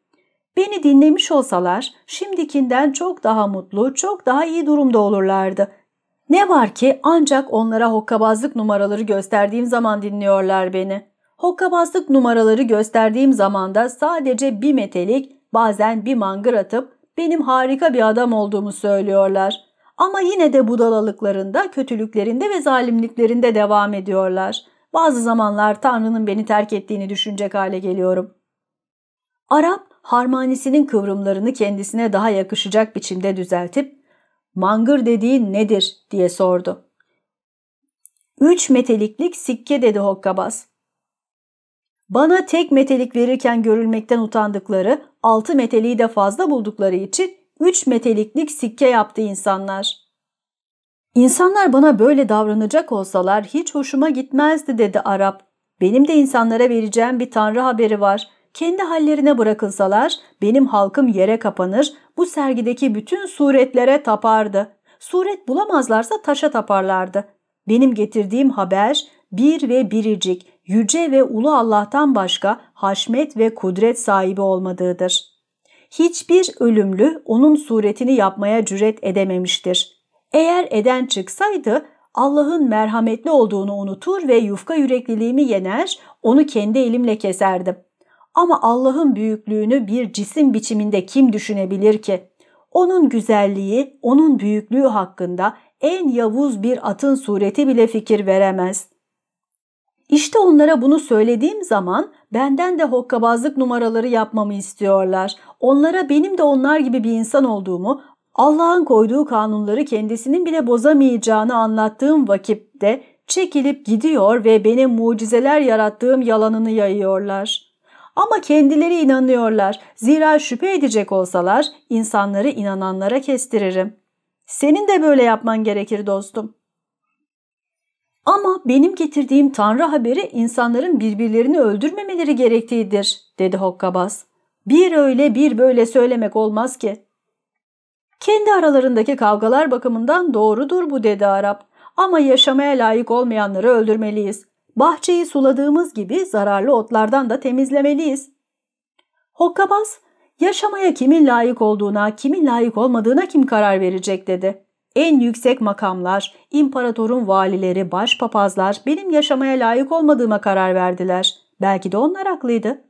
Beni dinlemiş olsalar şimdikinden çok daha mutlu, çok daha iyi durumda olurlardı. Ne var ki ancak onlara hokkabazlık numaraları gösterdiğim zaman dinliyorlar beni. Hokkabazlık numaraları gösterdiğim zaman da sadece bir metelik, bazen bir mangır atıp benim harika bir adam olduğumu söylüyorlar. Ama yine de budalalıklarında, kötülüklerinde ve zalimliklerinde devam ediyorlar. Bazı zamanlar Tanrı'nın beni terk ettiğini düşünecek hale geliyorum. Arap, harmanisinin kıvrımlarını kendisine daha yakışacak biçimde düzeltip, ''Mangır dediğin nedir?'' diye sordu. ''Üç meteliklik sikke'' dedi Hokkabaz. Bana tek metelik verirken görülmekten utandıkları, altı meteliği de fazla buldukları için üç meteliklik sikke yaptı insanlar. İnsanlar bana böyle davranacak olsalar hiç hoşuma gitmezdi dedi Arap. Benim de insanlara vereceğim bir tanrı haberi var. Kendi hallerine bırakılsalar benim halkım yere kapanır, bu sergideki bütün suretlere tapardı. Suret bulamazlarsa taşa taparlardı. Benim getirdiğim haber bir ve biricik, yüce ve ulu Allah'tan başka haşmet ve kudret sahibi olmadığıdır. Hiçbir ölümlü onun suretini yapmaya cüret edememiştir. Eğer eden çıksaydı Allah'ın merhametli olduğunu unutur ve yufka yürekliliğimi yener, onu kendi elimle keserdim. Ama Allah'ın büyüklüğünü bir cisim biçiminde kim düşünebilir ki? Onun güzelliği, onun büyüklüğü hakkında en yavuz bir atın sureti bile fikir veremez. İşte onlara bunu söylediğim zaman benden de hokkabazlık numaraları yapmamı istiyorlar. Onlara benim de onlar gibi bir insan olduğumu, Allah'ın koyduğu kanunları kendisinin bile bozamayacağını anlattığım vakitte çekilip gidiyor ve benim mucizeler yarattığım yalanını yayıyorlar. Ama kendileri inanıyorlar. Zira şüphe edecek olsalar insanları inananlara kestiririm. Senin de böyle yapman gerekir dostum. Ama benim getirdiğim Tanrı haberi insanların birbirlerini öldürmemeleri gerektiğidir, dedi Hokkabaz. Bir öyle bir böyle söylemek olmaz ki. Kendi aralarındaki kavgalar bakımından doğrudur bu dedi Arap. Ama yaşamaya layık olmayanları öldürmeliyiz. Bahçeyi suladığımız gibi zararlı otlardan da temizlemeliyiz. Hokkabaz, yaşamaya kimin layık olduğuna, kimin layık olmadığına kim karar verecek dedi. En yüksek makamlar, imparatorun valileri, başpapazlar benim yaşamaya layık olmadığıma karar verdiler. Belki de onlar haklıydı.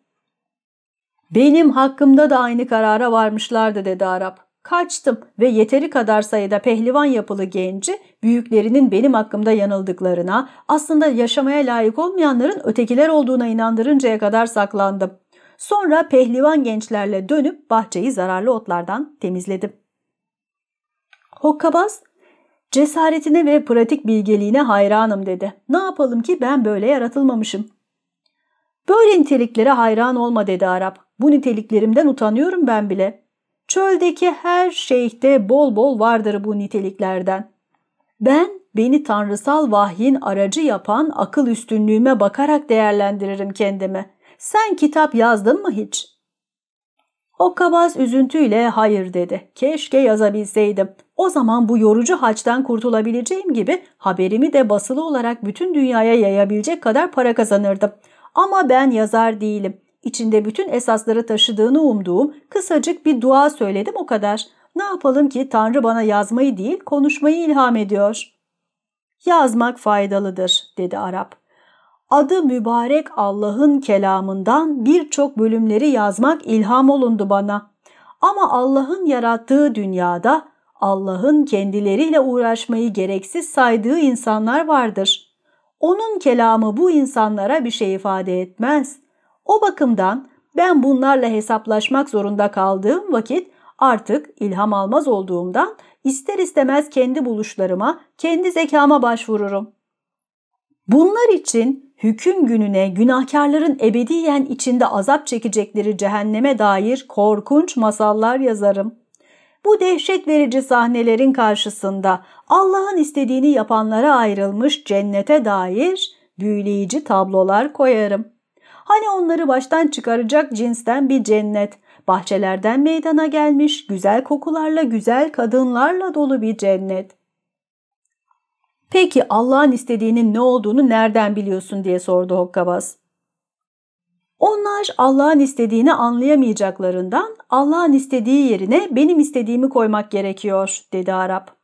Benim hakkımda da aynı karara varmışlardı dedi Arap. Kaçtım ve yeteri kadar sayıda pehlivan yapılı genci büyüklerinin benim hakkımda yanıldıklarına, aslında yaşamaya layık olmayanların ötekiler olduğuna inandırıncaya kadar saklandım. Sonra pehlivan gençlerle dönüp bahçeyi zararlı otlardan temizledim. Hokkabaz, cesaretine ve pratik bilgeliğine hayranım dedi. Ne yapalım ki ben böyle yaratılmamışım. Böyle niteliklere hayran olma dedi Arap. Bu niteliklerimden utanıyorum ben bile. Çöldeki her şeyhte bol bol vardır bu niteliklerden. Ben beni tanrısal vahyin aracı yapan akıl üstünlüğüme bakarak değerlendiririm kendimi. Sen kitap yazdın mı hiç? Hokkabaz üzüntüyle hayır dedi. Keşke yazabilseydim. O zaman bu yorucu haçtan kurtulabileceğim gibi haberimi de basılı olarak bütün dünyaya yayabilecek kadar para kazanırdım. Ama ben yazar değilim. İçinde bütün esasları taşıdığını umduğum kısacık bir dua söyledim o kadar. Ne yapalım ki Tanrı bana yazmayı değil konuşmayı ilham ediyor. Yazmak faydalıdır dedi Arap. Adı mübarek Allah'ın kelamından birçok bölümleri yazmak ilham olundu bana. Ama Allah'ın yarattığı dünyada Allah'ın kendileriyle uğraşmayı gereksiz saydığı insanlar vardır. Onun kelamı bu insanlara bir şey ifade etmez. O bakımdan ben bunlarla hesaplaşmak zorunda kaldığım vakit artık ilham almaz olduğumdan ister istemez kendi buluşlarıma, kendi zekama başvururum. Bunlar için hüküm gününe günahkarların ebediyen içinde azap çekecekleri cehenneme dair korkunç masallar yazarım. Bu dehşet verici sahnelerin karşısında Allah'ın istediğini yapanlara ayrılmış cennete dair büyüleyici tablolar koyarım. Hani onları baştan çıkaracak cinsten bir cennet, bahçelerden meydana gelmiş, güzel kokularla, güzel kadınlarla dolu bir cennet. Peki Allah'ın istediğinin ne olduğunu nereden biliyorsun diye sordu Hokkabaz. Onlar Allah'ın istediğini anlayamayacaklarından Allah'ın istediği yerine benim istediğimi koymak gerekiyor dedi Arap.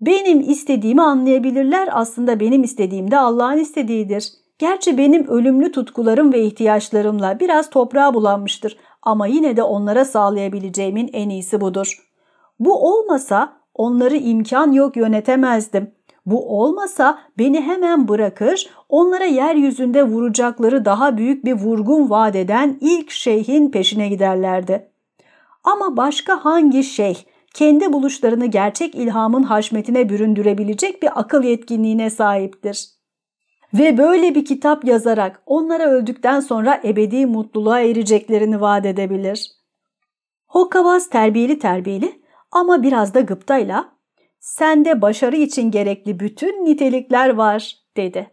Benim istediğimi anlayabilirler aslında benim istediğim de Allah'ın istediğidir. Gerçi benim ölümlü tutkularım ve ihtiyaçlarımla biraz toprağa bulanmıştır ama yine de onlara sağlayabileceğimin en iyisi budur. Bu olmasa onları imkan yok yönetemezdim. Bu olmasa beni hemen bırakır, onlara yeryüzünde vuracakları daha büyük bir vurgun vaat eden ilk şeyhin peşine giderlerdi. Ama başka hangi şeyh kendi buluşlarını gerçek ilhamın haşmetine büründürebilecek bir akıl yetkinliğine sahiptir? Ve böyle bir kitap yazarak onlara öldükten sonra ebedi mutluluğa ereceklerini vaat edebilir. Hokkabaz terbiyeli terbiyeli ama biraz da gıptayla sende başarı için gerekli bütün nitelikler var dedi.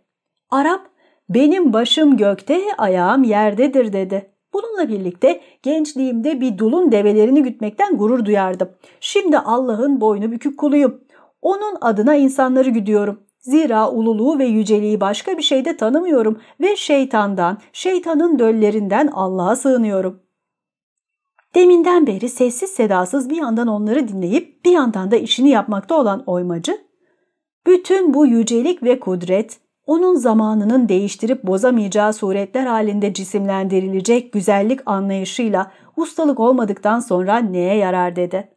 Arap benim başım gökte ayağım yerdedir dedi. Bununla birlikte gençliğimde bir dulun develerini gütmekten gurur duyardım. Şimdi Allah'ın boynu bükük kuluyum. Onun adına insanları güdüyorum. Zira ululuğu ve yüceliği başka bir şeyde tanımıyorum ve şeytandan, şeytanın döllerinden Allah'a sığınıyorum. Deminden beri sessiz sedasız bir yandan onları dinleyip bir yandan da işini yapmakta olan oymacı, bütün bu yücelik ve kudret, onun zamanının değiştirip bozamayacağı suretler halinde cisimlendirilecek güzellik anlayışıyla ustalık olmadıktan sonra neye yarar dedi.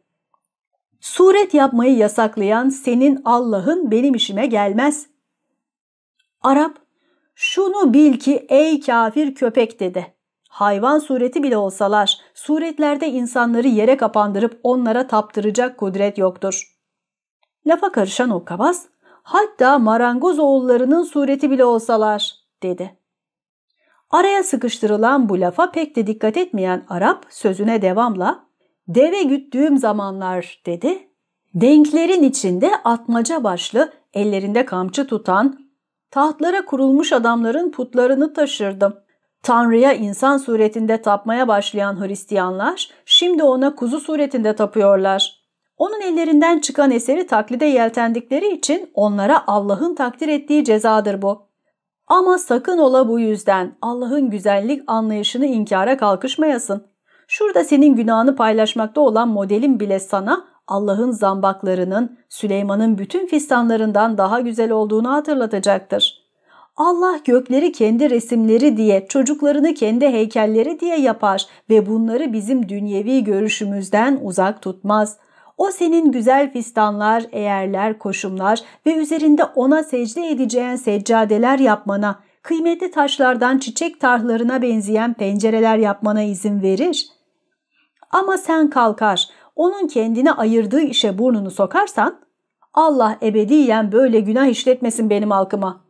Suret yapmayı yasaklayan senin Allah'ın benim işime gelmez. Arap, şunu bil ki ey kafir köpek dedi. Hayvan sureti bile olsalar, suretlerde insanları yere kapandırıp onlara taptıracak kudret yoktur. Lafa karışan o kabas, hatta marangoz oğullarının sureti bile olsalar, dedi. Araya sıkıştırılan bu lafa pek de dikkat etmeyen Arap sözüne devamla, deve güttüğüm zamanlar, dedi. Denklerin içinde atmaca başlı, ellerinde kamçı tutan, tahtlara kurulmuş adamların putlarını taşırdım. Tanrı'ya insan suretinde tapmaya başlayan Hristiyanlar şimdi ona kuzu suretinde tapıyorlar. Onun ellerinden çıkan eseri taklide yeltendikleri için onlara Allah'ın takdir ettiği cezadır bu. Ama sakın ola bu yüzden Allah'ın güzellik anlayışını inkara kalkışmayasın. Şurada senin günahını paylaşmakta olan modelin bile sana Allah'ın zambaklarının Süleyman'ın bütün fistanlarından daha güzel olduğunu hatırlatacaktır. Allah gökleri kendi resimleri diye, çocuklarını kendi heykelleri diye yapar ve bunları bizim dünyevi görüşümüzden uzak tutmaz. O senin güzel fistanlar, eğerler, koşumlar ve üzerinde ona secde edeceğin seccadeler yapmana, kıymetli taşlardan çiçek tarhlarına benzeyen pencereler yapmana izin verir. Ama sen kalkar, onun kendine ayırdığı işe burnunu sokarsan, Allah ebediyen böyle günah işletmesin benim halkıma.''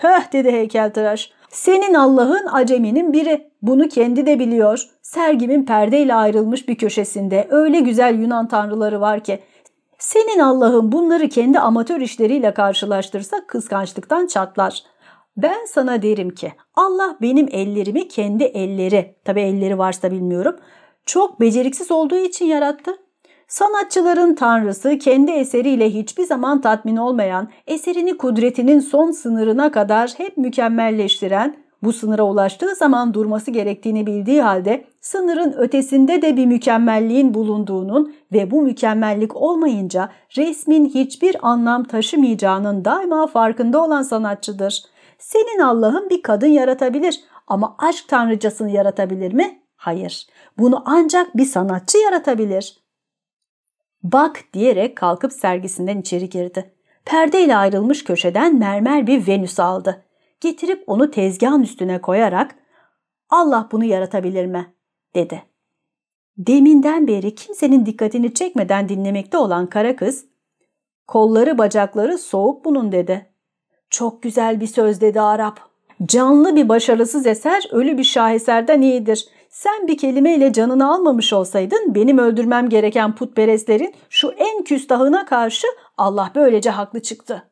Pöh dedi heykeltıraş. Senin Allah'ın aceminin biri. Bunu kendi de biliyor. Sergimin perdeyle ayrılmış bir köşesinde öyle güzel Yunan tanrıları var ki. Senin Allah'ın bunları kendi amatör işleriyle karşılaştırsa kıskançlıktan çatlar. Ben sana derim ki Allah benim ellerimi kendi elleri, tabi elleri varsa bilmiyorum, çok beceriksiz olduğu için yarattı. Sanatçıların tanrısı kendi eseriyle hiçbir zaman tatmin olmayan, eserini kudretinin son sınırına kadar hep mükemmelleştiren, bu sınıra ulaştığı zaman durması gerektiğini bildiği halde sınırın ötesinde de bir mükemmelliğin bulunduğunun ve bu mükemmellik olmayınca resmin hiçbir anlam taşımayacağının daima farkında olan sanatçıdır. Senin Allah'ın bir kadın yaratabilir ama aşk tanrıcasını yaratabilir mi? Hayır. Bunu ancak bir sanatçı yaratabilir. Bak diyerek kalkıp sergisinden içeri girdi. Perdeyle ayrılmış köşeden mermer bir Venüs aldı. Getirip onu tezgahın üstüne koyarak Allah bunu yaratabilir mi? dedi. Deminden beri kimsenin dikkatini çekmeden dinlemekte olan kara kız, kolları bacakları soğuk bunun dedi. Çok güzel bir söz dedi Arap. Canlı bir başarısız eser ölü bir şaheserden iyidir. Sen bir kelimeyle canını almamış olsaydın benim öldürmem gereken putperestlerin şu en küstahına karşı Allah böylece haklı çıktı.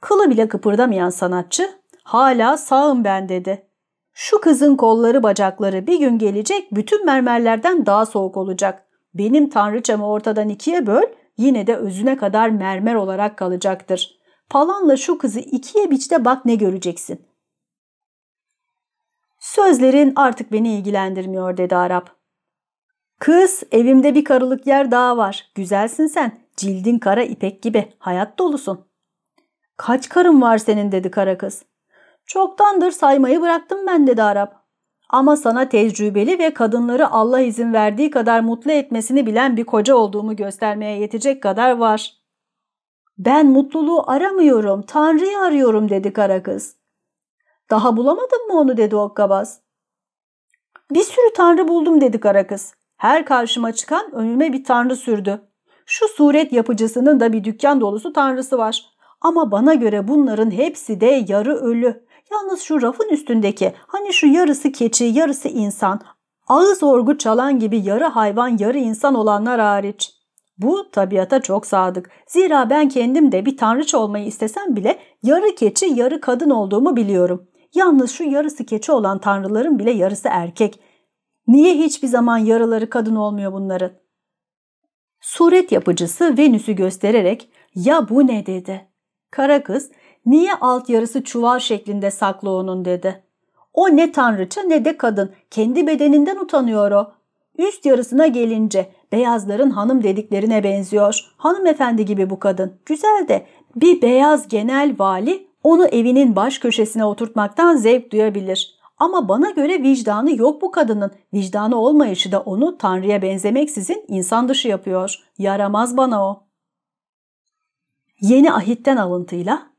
Kılı bile kıpırdamayan sanatçı hala sağım ben dedi. Şu kızın kolları bacakları bir gün gelecek bütün mermerlerden daha soğuk olacak. Benim tanrıçamı ortadan ikiye böl yine de özüne kadar mermer olarak kalacaktır. Palanla şu kızı ikiye biçte bak ne göreceksin. Sözlerin artık beni ilgilendirmiyor dedi Arap. Kız evimde bir karılık yer daha var. Güzelsin sen. Cildin kara ipek gibi. Hayat dolusun. Kaç karın var senin dedi kara kız. Çoktandır saymayı bıraktım ben dedi Arap. Ama sana tecrübeli ve kadınları Allah izin verdiği kadar mutlu etmesini bilen bir koca olduğumu göstermeye yetecek kadar var. Ben mutluluğu aramıyorum, Tanrı'yı arıyorum dedi kara kız. Daha bulamadın mı onu dedi Okkabaz. Bir sürü tanrı buldum dedi kara kız. Her karşıma çıkan önüme bir tanrı sürdü. Şu suret yapıcısının da bir dükkan dolusu tanrısı var. Ama bana göre bunların hepsi de yarı ölü. Yalnız şu rafın üstündeki hani şu yarısı keçi yarısı insan ağız orgu çalan gibi yarı hayvan yarı insan olanlar hariç. Bu tabiata çok sadık. Zira ben kendim de bir tanrıç olmayı istesem bile yarı keçi yarı kadın olduğumu biliyorum. Yalnız şu yarısı keçi olan tanrıların bile yarısı erkek. Niye hiçbir zaman yarıları kadın olmuyor bunların? Suret yapıcısı Venüs'ü göstererek ya bu ne dedi. Kara kız niye alt yarısı çuval şeklinde saklı onun dedi. O ne tanrıça ne de kadın. Kendi bedeninden utanıyor o. Üst yarısına gelince beyazların hanım dediklerine benziyor. Hanımefendi gibi bu kadın. Güzel de bir beyaz genel vali onu evinin baş köşesine oturtmaktan zevk duyabilir. Ama bana göre vicdanı yok bu kadının. Vicdanı olmayışı da onu Tanrı'ya benzemeksizin insan dışı yapıyor. Yaramaz bana o. Yeni ahitten alıntıyla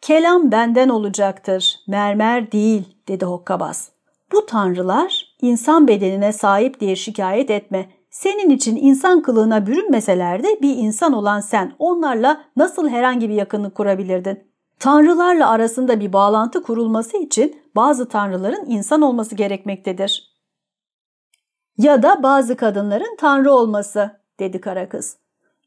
Kelam benden olacaktır, mermer değil dedi Hokkabaz. Bu tanrılar insan bedenine sahip diye şikayet etme. Senin için insan kılığına bürünmeseler de bir insan olan sen onlarla nasıl herhangi bir yakınlık kurabilirdin? Tanrılarla arasında bir bağlantı kurulması için bazı tanrıların insan olması gerekmektedir. Ya da bazı kadınların tanrı olması, dedi kara kız.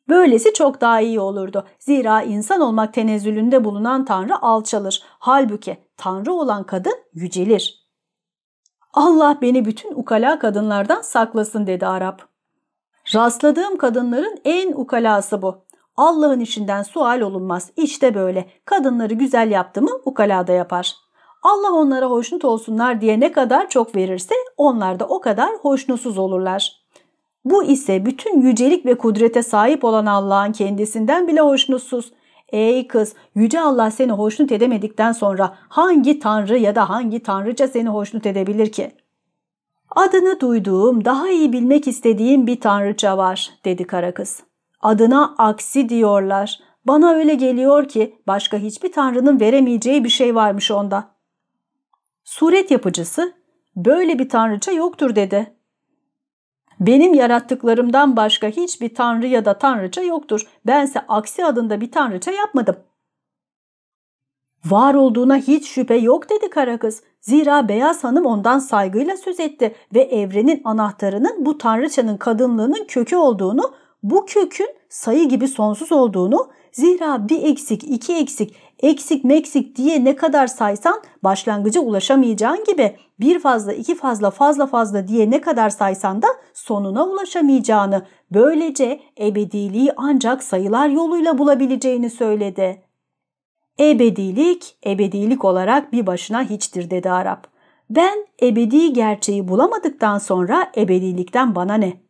Böylesi çok daha iyi olurdu. Zira insan olmak tenezzülünde bulunan tanrı alçalır. Halbuki tanrı olan kadın yücelir. Allah beni bütün ukala kadınlardan saklasın dedi Arap. Rastladığım kadınların en ukalası bu. Allah'ın işinden sual olunmaz. İşte böyle. Kadınları güzel yaptı mı ukala da yapar. Allah onlara hoşnut olsunlar diye ne kadar çok verirse onlar da o kadar hoşnutsuz olurlar. Bu ise bütün yücelik ve kudrete sahip olan Allah'ın kendisinden bile hoşnutsuz. Ey kız, yüce Allah seni hoşnut edemedikten sonra hangi tanrı ya da hangi tanrıça seni hoşnut edebilir ki? Adını duyduğum, daha iyi bilmek istediğim bir tanrıça var, dedi kara kız. Adına aksi diyorlar. Bana öyle geliyor ki başka hiçbir tanrının veremeyeceği bir şey varmış onda. Suret yapıcısı, böyle bir tanrıça yoktur dedi. Benim yarattıklarımdan başka hiçbir tanrı ya da tanrıça yoktur. Bense aksi adında bir tanrıça yapmadım. Var olduğuna hiç şüphe yok dedi kara kız. Zira Beyaz Hanım ondan saygıyla söz etti ve evrenin anahtarının bu tanrıçanın kadınlığının kökü olduğunu, bu kökün sayı gibi sonsuz olduğunu, zira bir eksik, iki eksik, eksik meksik diye ne kadar saysan başlangıca ulaşamayacağın gibi bir fazla iki fazla fazla fazla diye ne kadar saysan da sonuna ulaşamayacağını böylece ebediliği ancak sayılar yoluyla bulabileceğini söyledi. Ebedilik, ebedilik olarak bir başına hiçtir dedi Arap. Ben ebedi gerçeği bulamadıktan sonra ebedilikten bana ne?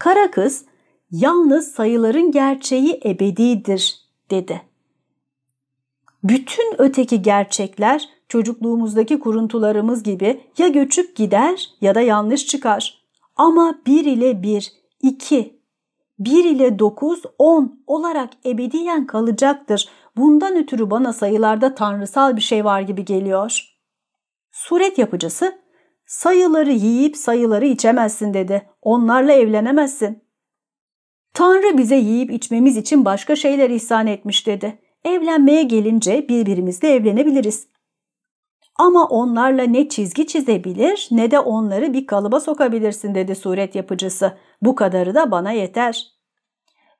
Kara kız, yalnız sayıların gerçeği ebedidir dedi. Bütün öteki gerçekler çocukluğumuzdaki kuruntularımız gibi ya göçüp gider ya da yanlış çıkar. Ama 1 ile 1, 2, 1 ile 9, 10 olarak ebediyen kalacaktır. Bundan ötürü bana sayılarda tanrısal bir şey var gibi geliyor. Suret yapıcısı, sayıları yiyip sayıları içemezsin dedi. Onlarla evlenemezsin. Tanrı bize yiyip içmemiz için başka şeyler ihsan etmiş dedi. Evlenmeye gelince birbirimizle evlenebiliriz. Ama onlarla ne çizgi çizebilir ne de onları bir kalıba sokabilirsin dedi suret yapıcısı. Bu kadarı da bana yeter.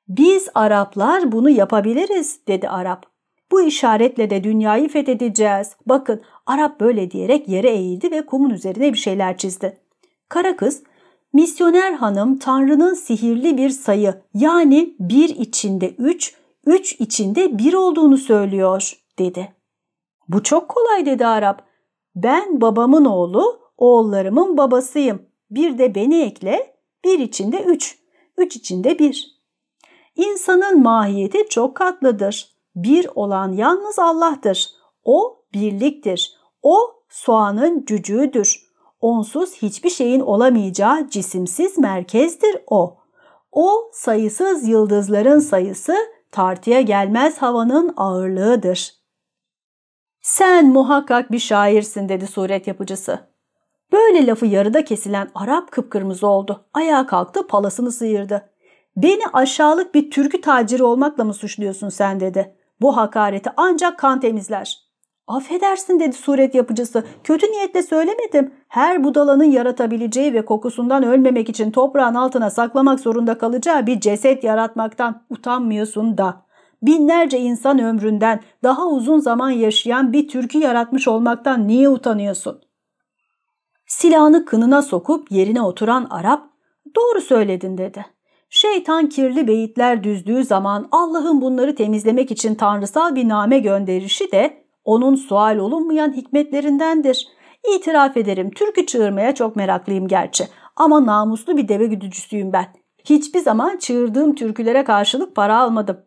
Biz Araplar bunu yapabiliriz dedi Arap. Bu işaretle de dünyayı fethedeceğiz. Bakın Arap böyle diyerek yere eğildi ve kumun üzerine bir şeyler çizdi. Kara kız, misyoner hanım Tanrı'nın sihirli bir sayı yani bir içinde üç, üç içinde bir olduğunu söylüyor dedi. Bu çok kolay dedi Arap. Ben babamın oğlu, oğullarımın babasıyım. Bir de beni ekle, bir içinde üç, üç içinde bir. İnsanın mahiyeti çok katlıdır. Bir olan yalnız Allah'tır. O birliktir. O soğanın cücüğüdür. Onsuz hiçbir şeyin olamayacağı cisimsiz merkezdir o. O sayısız yıldızların sayısı, tartıya gelmez havanın ağırlığıdır. Sen muhakkak bir şairsin dedi suret yapıcısı. Böyle lafı yarıda kesilen Arap kıpkırmızı oldu. Ayağa kalktı palasını sıyırdı. Beni aşağılık bir türkü taciri olmakla mı suçluyorsun sen dedi. Bu hakareti ancak kan temizler. Affedersin dedi suret yapıcısı. Kötü niyetle söylemedim. Her budalanın yaratabileceği ve kokusundan ölmemek için toprağın altına saklamak zorunda kalacağı bir ceset yaratmaktan utanmıyorsun da binlerce insan ömründen daha uzun zaman yaşayan bir türkü yaratmış olmaktan niye utanıyorsun? Silahını kınına sokup yerine oturan Arap, doğru söyledin dedi. Şeytan kirli beyitler düzdüğü zaman Allah'ın bunları temizlemek için tanrısal bir name gönderişi de onun sual olunmayan hikmetlerindendir. İtiraf ederim türkü çığırmaya çok meraklıyım gerçi ama namuslu bir deve güdücüsüyüm ben. Hiçbir zaman çığırdığım türkülere karşılık para almadım.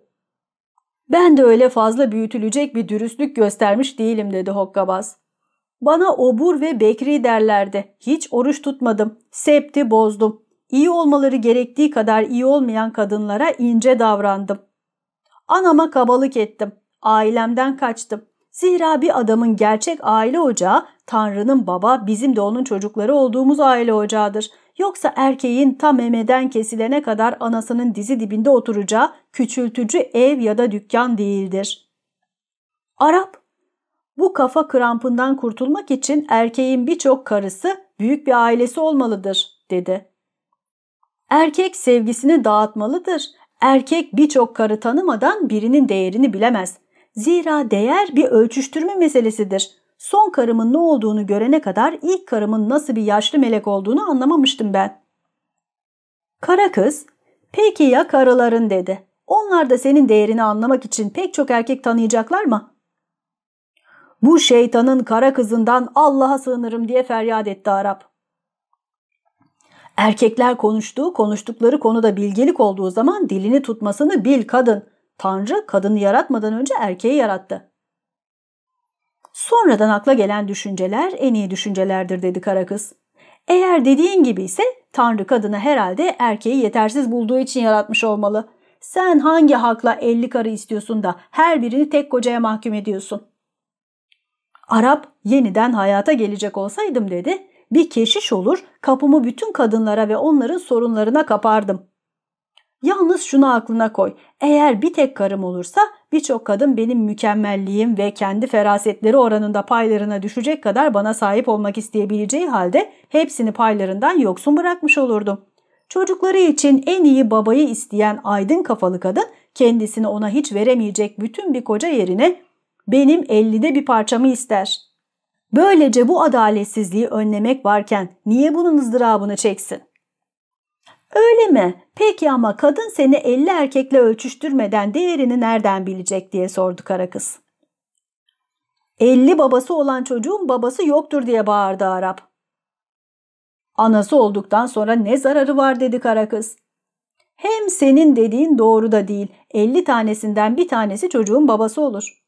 Ben de öyle fazla büyütülecek bir dürüstlük göstermiş değilim dedi Hokkabaz. Bana obur ve bekri derlerdi. Hiç oruç tutmadım. Septi bozdum. İyi olmaları gerektiği kadar iyi olmayan kadınlara ince davrandım. Anama kabalık ettim. Ailemden kaçtım. Zira bir adamın gerçek aile ocağı Tanrı'nın baba bizim de onun çocukları olduğumuz aile ocağıdır. Yoksa erkeğin tam memeden kesilene kadar anasının dizi dibinde oturacağı küçültücü ev ya da dükkan değildir. Arap, bu kafa krampından kurtulmak için erkeğin birçok karısı büyük bir ailesi olmalıdır, dedi. Erkek sevgisini dağıtmalıdır. Erkek birçok karı tanımadan birinin değerini bilemez. Zira değer bir ölçüştürme meselesidir. Son karımın ne olduğunu görene kadar ilk karımın nasıl bir yaşlı melek olduğunu anlamamıştım ben. Kara kız, peki ya karıların dedi. Onlar da senin değerini anlamak için pek çok erkek tanıyacaklar mı? Bu şeytanın kara kızından Allah'a sığınırım diye feryat etti Arap. Erkekler konuştuğu, konuştukları konuda bilgelik olduğu zaman dilini tutmasını bil kadın. Tanrı kadını yaratmadan önce erkeği yarattı. Sonradan akla gelen düşünceler en iyi düşüncelerdir dedi kara kız. Eğer dediğin gibi ise Tanrı kadını herhalde erkeği yetersiz bulduğu için yaratmış olmalı. Sen hangi hakla elli karı istiyorsun da her birini tek kocaya mahkum ediyorsun? Arap yeniden hayata gelecek olsaydım dedi. Bir keşiş olur kapımı bütün kadınlara ve onların sorunlarına kapardım. Yalnız şunu aklına koy. Eğer bir tek karım olursa birçok kadın benim mükemmelliğim ve kendi ferasetleri oranında paylarına düşecek kadar bana sahip olmak isteyebileceği halde hepsini paylarından yoksun bırakmış olurdum. Çocukları için en iyi babayı isteyen aydın kafalı kadın kendisini ona hiç veremeyecek bütün bir koca yerine benim ellide bir parçamı ister. Böylece bu adaletsizliği önlemek varken niye bunun ızdırabını çeksin? Öyle mi? Peki ama kadın seni elli erkekle ölçüştürmeden değerini nereden bilecek diye sordu kara kız. Elli babası olan çocuğun babası yoktur diye bağırdı Arap. Anası olduktan sonra ne zararı var dedi kara kız. Hem senin dediğin doğru da değil. Elli tanesinden bir tanesi çocuğun babası olur.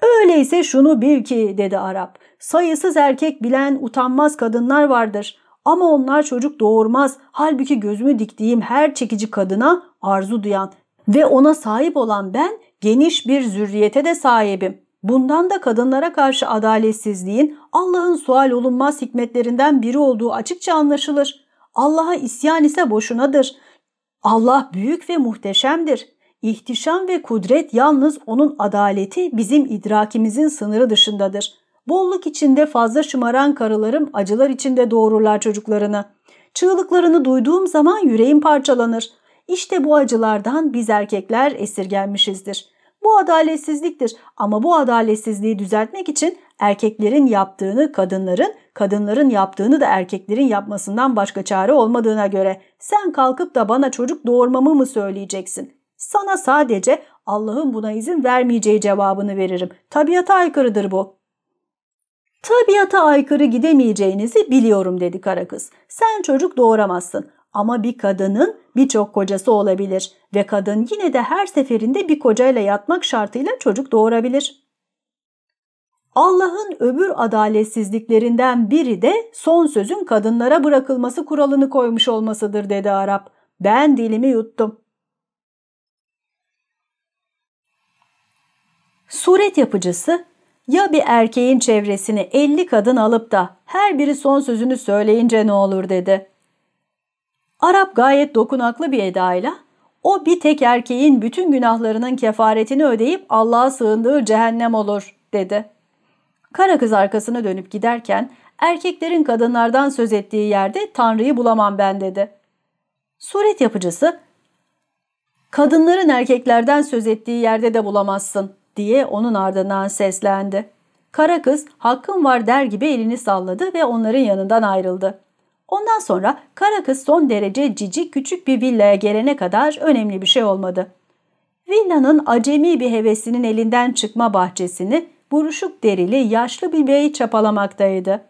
Öyleyse şunu bil ki dedi Arap. Sayısız erkek bilen utanmaz kadınlar vardır. Ama onlar çocuk doğurmaz. Halbuki gözümü diktiğim her çekici kadına arzu duyan ve ona sahip olan ben geniş bir zürriyete de sahibim. Bundan da kadınlara karşı adaletsizliğin Allah'ın sual olunmaz hikmetlerinden biri olduğu açıkça anlaşılır. Allah'a isyan ise boşunadır. Allah büyük ve muhteşemdir. İhtişam ve kudret yalnız onun adaleti bizim idrakimizin sınırı dışındadır. Bolluk içinde fazla şımaran karılarım acılar içinde doğururlar çocuklarını. Çığlıklarını duyduğum zaman yüreğim parçalanır. İşte bu acılardan biz erkekler esirgenmişizdir. Bu adaletsizliktir ama bu adaletsizliği düzeltmek için erkeklerin yaptığını kadınların, kadınların yaptığını da erkeklerin yapmasından başka çare olmadığına göre sen kalkıp da bana çocuk doğurmamı mı söyleyeceksin? Sana sadece Allah'ın buna izin vermeyeceği cevabını veririm. Tabiata aykırıdır bu. Tabiata aykırı gidemeyeceğinizi biliyorum dedi kara kız. Sen çocuk doğuramazsın ama bir kadının birçok kocası olabilir ve kadın yine de her seferinde bir kocayla yatmak şartıyla çocuk doğurabilir. Allah'ın öbür adaletsizliklerinden biri de son sözün kadınlara bırakılması kuralını koymuş olmasıdır dedi Arap. Ben dilimi yuttum. Suret yapıcısı ya bir erkeğin çevresini 50 kadın alıp da her biri son sözünü söyleyince ne olur dedi. Arap gayet dokunaklı bir edayla o bir tek erkeğin bütün günahlarının kefaretini ödeyip Allah'a sığındığı cehennem olur dedi. Kara kız arkasını dönüp giderken erkeklerin kadınlardan söz ettiği yerde Tanrı'yı bulamam ben dedi. Suret yapıcısı kadınların erkeklerden söz ettiği yerde de bulamazsın diye onun ardından seslendi. Kara kız hakkım var der gibi elini salladı ve onların yanından ayrıldı. Ondan sonra kara kız son derece cici küçük bir villaya gelene kadar önemli bir şey olmadı. Villanın acemi bir hevesinin elinden çıkma bahçesini buruşuk derili yaşlı bir bey çapalamaktaydı.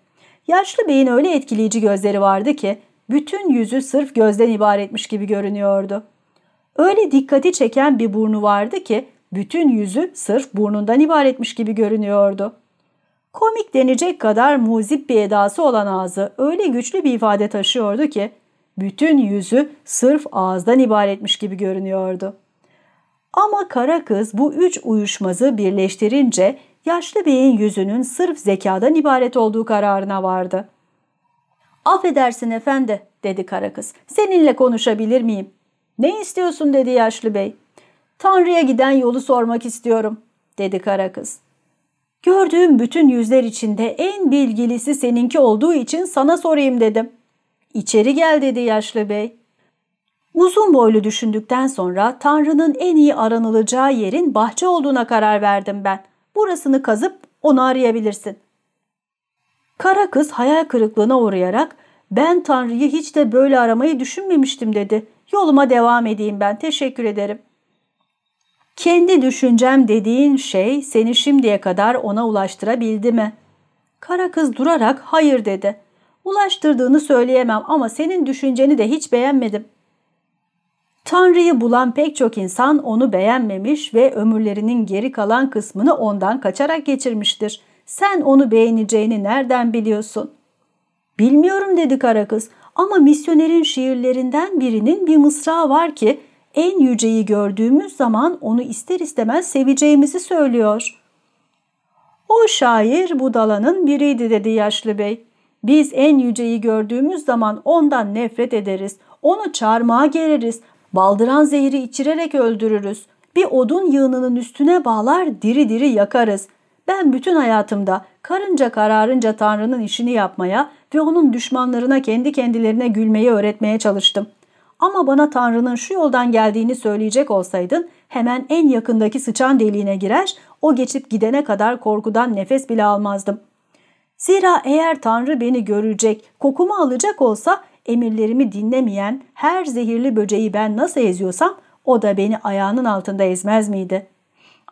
Yaşlı beyin öyle etkileyici gözleri vardı ki bütün yüzü sırf gözden ibaretmiş gibi görünüyordu. Öyle dikkati çeken bir burnu vardı ki bütün yüzü sırf burnundan ibaretmiş gibi görünüyordu. Komik denecek kadar muzip bir edası olan ağzı öyle güçlü bir ifade taşıyordu ki bütün yüzü sırf ağızdan ibaretmiş gibi görünüyordu. Ama kara kız bu üç uyuşmazı birleştirince yaşlı beyin yüzünün sırf zekadan ibaret olduğu kararına vardı. Affedersin efendi dedi kara kız. Seninle konuşabilir miyim? Ne istiyorsun dedi yaşlı bey. Tanrı'ya giden yolu sormak istiyorum, dedi kara kız. Gördüğüm bütün yüzler içinde en bilgilisi seninki olduğu için sana sorayım dedim. İçeri gel dedi yaşlı bey. Uzun boylu düşündükten sonra Tanrı'nın en iyi aranılacağı yerin bahçe olduğuna karar verdim ben. Burasını kazıp onu arayabilirsin. Kara kız hayal kırıklığına uğrayarak Ben Tanrı'yı hiç de böyle aramayı düşünmemiştim dedi. Yoluma devam edeyim ben teşekkür ederim. Kendi düşüncem dediğin şey seni şimdiye kadar ona ulaştırabildi mi? Kara kız durarak hayır dedi. Ulaştırdığını söyleyemem ama senin düşünceni de hiç beğenmedim. Tanrı'yı bulan pek çok insan onu beğenmemiş ve ömürlerinin geri kalan kısmını ondan kaçarak geçirmiştir. Sen onu beğeneceğini nereden biliyorsun? Bilmiyorum dedi kara kız ama misyonerin şiirlerinden birinin bir mısra var ki en yüceyi gördüğümüz zaman onu ister istemez seveceğimizi söylüyor. O şair budalanın biriydi dedi yaşlı bey. Biz en yüceyi gördüğümüz zaman ondan nefret ederiz. Onu çarmıha gereriz. Baldıran zehri içirerek öldürürüz. Bir odun yığınının üstüne bağlar diri diri yakarız. Ben bütün hayatımda karınca kararınca Tanrı'nın işini yapmaya ve onun düşmanlarına kendi kendilerine gülmeyi öğretmeye çalıştım. Ama bana Tanrı'nın şu yoldan geldiğini söyleyecek olsaydın hemen en yakındaki sıçan deliğine girer, o geçip gidene kadar korkudan nefes bile almazdım. Zira eğer Tanrı beni görecek, kokumu alacak olsa emirlerimi dinlemeyen her zehirli böceği ben nasıl eziyorsam o da beni ayağının altında ezmez miydi?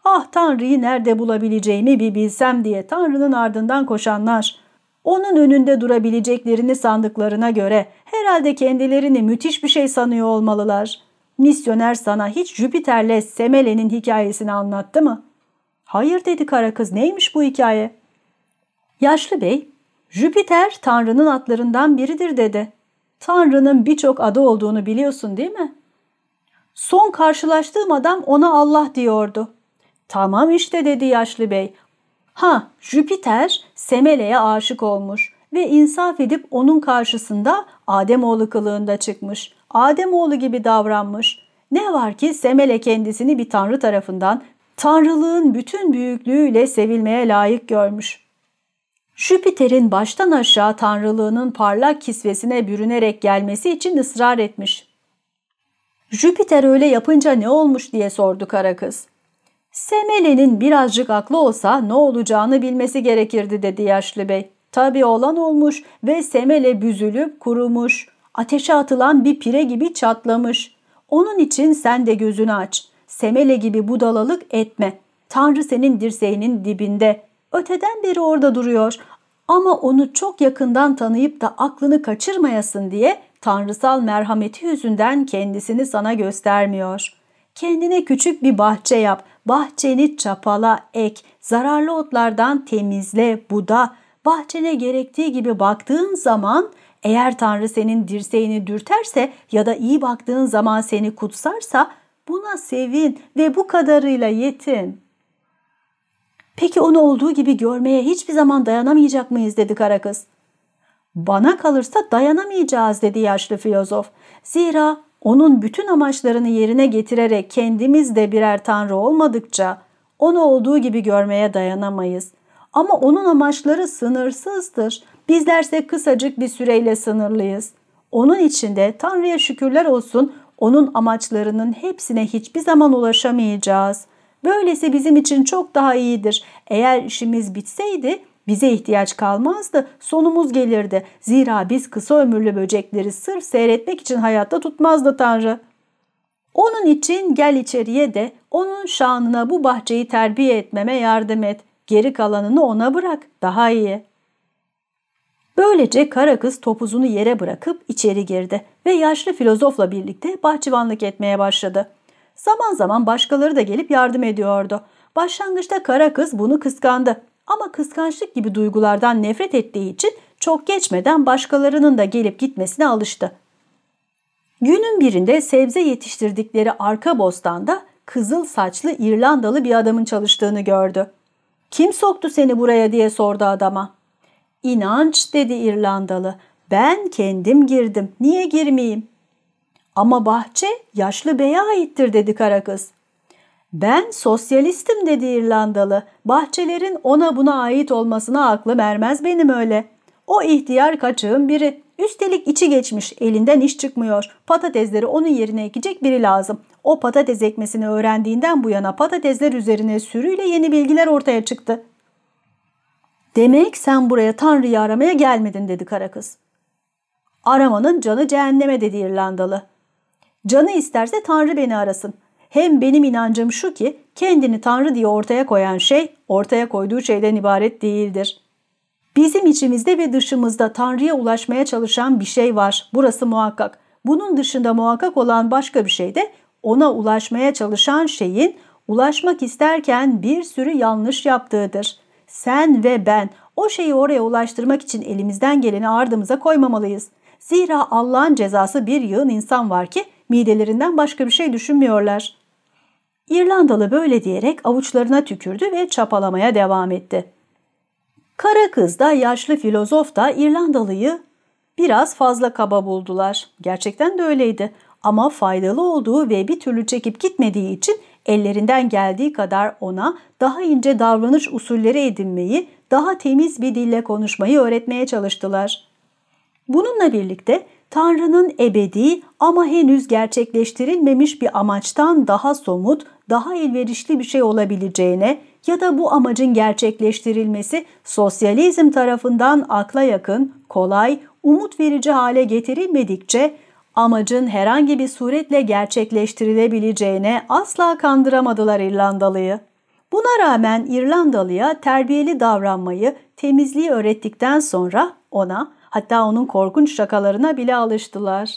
Ah Tanrı'yı nerede bulabileceğimi bir bilsem diye Tanrı'nın ardından koşanlar. Onun önünde durabileceklerini sandıklarına göre herhalde kendilerini müthiş bir şey sanıyor olmalılar. Misyoner sana hiç Jüpiter'le Semele'nin hikayesini anlattı mı? Hayır dedi kara kız neymiş bu hikaye? Yaşlı bey, Jüpiter Tanrı'nın atlarından biridir dedi. Tanrı'nın birçok adı olduğunu biliyorsun değil mi? Son karşılaştığım adam ona Allah diyordu. Tamam işte dedi yaşlı bey. Ha Jüpiter Semele'ye aşık olmuş ve insaf edip onun karşısında Ademoğlu kılığında çıkmış. Ademoğlu gibi davranmış. Ne var ki Semele kendisini bir tanrı tarafından tanrılığın bütün büyüklüğüyle sevilmeye layık görmüş. Jüpiter'in baştan aşağı tanrılığının parlak kisvesine bürünerek gelmesi için ısrar etmiş. Jüpiter öyle yapınca ne olmuş diye sordu kara kız. Semele'nin birazcık aklı olsa ne olacağını bilmesi gerekirdi dedi yaşlı bey. Tabi olan olmuş ve Semele büzülüp kurumuş. Ateşe atılan bir pire gibi çatlamış. Onun için sen de gözünü aç. Semele gibi budalalık etme. Tanrı senin dirseğinin dibinde. Öteden beri orada duruyor. Ama onu çok yakından tanıyıp da aklını kaçırmayasın diye tanrısal merhameti yüzünden kendisini sana göstermiyor. Kendine küçük bir bahçe yap. Bahçeni çapala, ek, zararlı otlardan temizle, buda. Bahçene gerektiği gibi baktığın zaman eğer Tanrı senin dirseğini dürterse ya da iyi baktığın zaman seni kutsarsa buna sevin ve bu kadarıyla yetin. Peki onu olduğu gibi görmeye hiçbir zaman dayanamayacak mıyız dedi kara kız. Bana kalırsa dayanamayacağız dedi yaşlı filozof. Zira onun bütün amaçlarını yerine getirerek kendimiz de birer tanrı olmadıkça onu olduğu gibi görmeye dayanamayız. Ama onun amaçları sınırsızdır. Bizlerse kısacık bir süreyle sınırlıyız. Onun içinde Tanrı'ya şükürler olsun onun amaçlarının hepsine hiçbir zaman ulaşamayacağız. Böylesi bizim için çok daha iyidir. Eğer işimiz bitseydi bize ihtiyaç kalmazdı, sonumuz gelirdi. Zira biz kısa ömürlü böcekleri sırf seyretmek için hayatta tutmazdı Tanrı. Onun için gel içeriye de onun şanına bu bahçeyi terbiye etmeme yardım et. Geri kalanını ona bırak, daha iyi. Böylece kara kız topuzunu yere bırakıp içeri girdi ve yaşlı filozofla birlikte bahçıvanlık etmeye başladı. Zaman zaman başkaları da gelip yardım ediyordu. Başlangıçta kara kız bunu kıskandı ama kıskançlık gibi duygulardan nefret ettiği için çok geçmeden başkalarının da gelip gitmesine alıştı. Günün birinde sebze yetiştirdikleri arka bostanda kızıl saçlı İrlandalı bir adamın çalıştığını gördü. Kim soktu seni buraya diye sordu adama. İnanç dedi İrlandalı. Ben kendim girdim. Niye girmeyeyim? Ama bahçe yaşlı beye aittir dedi kara kız. Ben sosyalistim dedi İrlandalı. Bahçelerin ona buna ait olmasına aklı ermez benim öyle. O ihtiyar kaçığın biri. Üstelik içi geçmiş, elinden iş çıkmıyor. Patatesleri onun yerine ekecek biri lazım. O patates ekmesini öğrendiğinden bu yana patatesler üzerine sürüyle yeni bilgiler ortaya çıktı. Demek sen buraya Tanrı'yı aramaya gelmedin dedi kara kız. Aramanın canı cehenneme dedi İrlandalı. Canı isterse Tanrı beni arasın. Hem benim inancım şu ki kendini Tanrı diye ortaya koyan şey ortaya koyduğu şeyden ibaret değildir. Bizim içimizde ve dışımızda Tanrı'ya ulaşmaya çalışan bir şey var. Burası muhakkak. Bunun dışında muhakkak olan başka bir şey de ona ulaşmaya çalışan şeyin ulaşmak isterken bir sürü yanlış yaptığıdır. Sen ve ben o şeyi oraya ulaştırmak için elimizden geleni ardımıza koymamalıyız. Zira Allah'ın cezası bir yığın insan var ki midelerinden başka bir şey düşünmüyorlar. İrlandalı böyle diyerek avuçlarına tükürdü ve çapalamaya devam etti. Kara kız da yaşlı filozof da İrlandalıyı biraz fazla kaba buldular. Gerçekten de öyleydi ama faydalı olduğu ve bir türlü çekip gitmediği için ellerinden geldiği kadar ona daha ince davranış usulleri edinmeyi, daha temiz bir dille konuşmayı öğretmeye çalıştılar. Bununla birlikte Tanrı'nın ebedi ama henüz gerçekleştirilmemiş bir amaçtan daha somut, daha elverişli bir şey olabileceğine ya da bu amacın gerçekleştirilmesi sosyalizm tarafından akla yakın, kolay, umut verici hale getirilmedikçe amacın herhangi bir suretle gerçekleştirilebileceğine asla kandıramadılar İrlandalıyı. Buna rağmen İrlandalıya terbiyeli davranmayı, temizliği öğrettikten sonra ona hatta onun korkunç şakalarına bile alıştılar.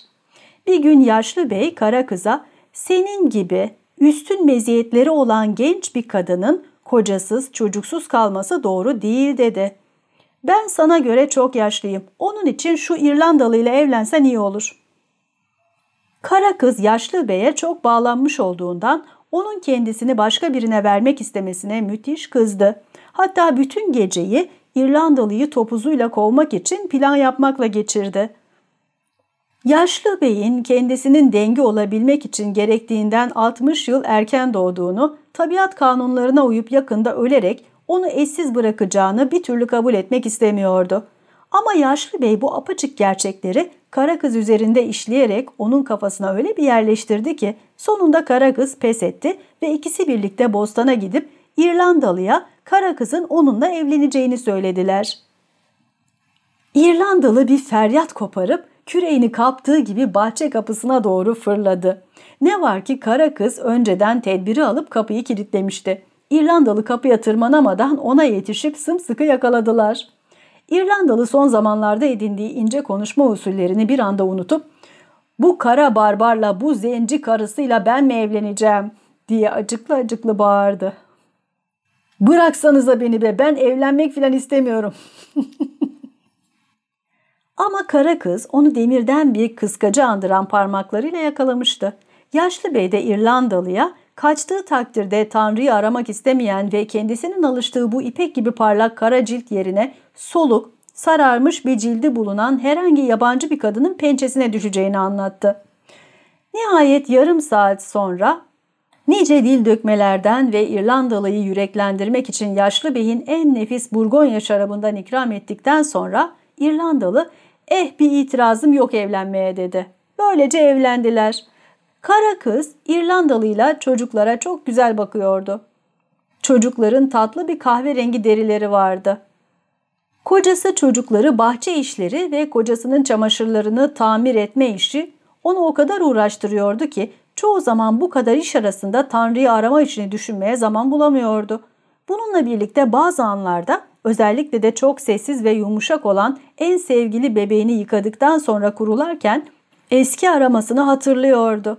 Bir gün yaşlı bey kara kıza senin gibi üstün meziyetleri olan genç bir kadının kocasız, çocuksuz kalması doğru değil dedi. Ben sana göre çok yaşlıyım. Onun için şu İrlandalı ile evlensen iyi olur. Kara kız yaşlı beye çok bağlanmış olduğundan onun kendisini başka birine vermek istemesine müthiş kızdı. Hatta bütün geceyi İrlandalıyı topuzuyla kovmak için plan yapmakla geçirdi. Yaşlı beyin kendisinin denge olabilmek için gerektiğinden 60 yıl erken doğduğunu, tabiat kanunlarına uyup yakında ölerek onu eşsiz bırakacağını bir türlü kabul etmek istemiyordu. Ama yaşlı bey bu apaçık gerçekleri kara kız üzerinde işleyerek onun kafasına öyle bir yerleştirdi ki sonunda kara kız pes etti ve ikisi birlikte bostana gidip İrlandalıya kara kızın onunla evleneceğini söylediler. İrlandalı bir feryat koparıp küreğini kaptığı gibi bahçe kapısına doğru fırladı. Ne var ki kara kız önceden tedbiri alıp kapıyı kilitlemişti. İrlandalı kapıya tırmanamadan ona yetişip sımsıkı yakaladılar. İrlandalı son zamanlarda edindiği ince konuşma usullerini bir anda unutup ''Bu kara barbarla, bu zenci karısıyla ben mi evleneceğim?'' diye acıklı acıklı bağırdı. ''Bıraksanıza beni be, ben evlenmek filan istemiyorum.'' Ama kara kız onu demirden bir kıskacı andıran parmaklarıyla yakalamıştı. Yaşlı bey de İrlandalıya kaçtığı takdirde Tanrı'yı aramak istemeyen ve kendisinin alıştığı bu ipek gibi parlak kara cilt yerine soluk, sararmış bir cildi bulunan herhangi yabancı bir kadının pençesine düşeceğini anlattı. Nihayet yarım saat sonra nice dil dökmelerden ve İrlandalı'yı yüreklendirmek için yaşlı beyin en nefis Burgonya şarabından ikram ettikten sonra İrlandalı eh bir itirazım yok evlenmeye dedi. Böylece evlendiler. Kara kız İrlandalıyla çocuklara çok güzel bakıyordu. Çocukların tatlı bir kahverengi derileri vardı. Kocası çocukları bahçe işleri ve kocasının çamaşırlarını tamir etme işi onu o kadar uğraştırıyordu ki çoğu zaman bu kadar iş arasında Tanrı'yı arama işini düşünmeye zaman bulamıyordu. Bununla birlikte bazı anlarda özellikle de çok sessiz ve yumuşak olan en sevgili bebeğini yıkadıktan sonra kurularken eski aramasını hatırlıyordu.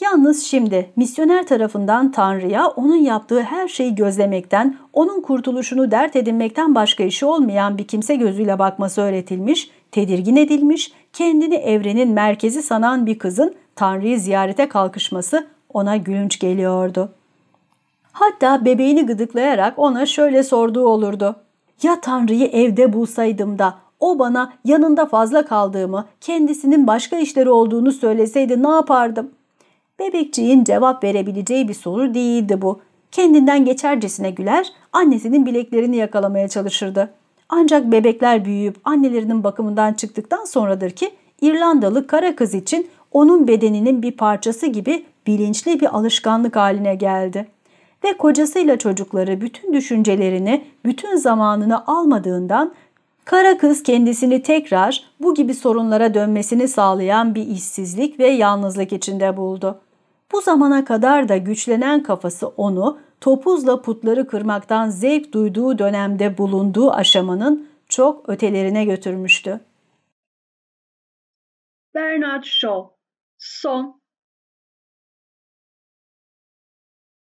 Yalnız şimdi misyoner tarafından Tanrı'ya onun yaptığı her şeyi gözlemekten, onun kurtuluşunu dert edinmekten başka işi olmayan bir kimse gözüyle bakması öğretilmiş, tedirgin edilmiş, kendini evrenin merkezi sanan bir kızın Tanrı'yı ziyarete kalkışması ona gülünç geliyordu. Hatta bebeğini gıdıklayarak ona şöyle sorduğu olurdu. Ya Tanrı'yı evde bulsaydım da o bana yanında fazla kaldığımı, kendisinin başka işleri olduğunu söyleseydi ne yapardım? Bebekçiğin cevap verebileceği bir soru değildi bu. Kendinden geçercesine güler, annesinin bileklerini yakalamaya çalışırdı. Ancak bebekler büyüyüp annelerinin bakımından çıktıktan sonradır ki İrlandalı kara kız için onun bedeninin bir parçası gibi bilinçli bir alışkanlık haline geldi. Ve kocasıyla çocukları bütün düşüncelerini, bütün zamanını almadığından Kara kız kendisini tekrar bu gibi sorunlara dönmesini sağlayan bir işsizlik ve yalnızlık içinde buldu. Bu zamana kadar da güçlenen kafası onu topuzla putları kırmaktan zevk duyduğu dönemde bulunduğu aşamanın çok ötelerine götürmüştü. Bernard Shaw Son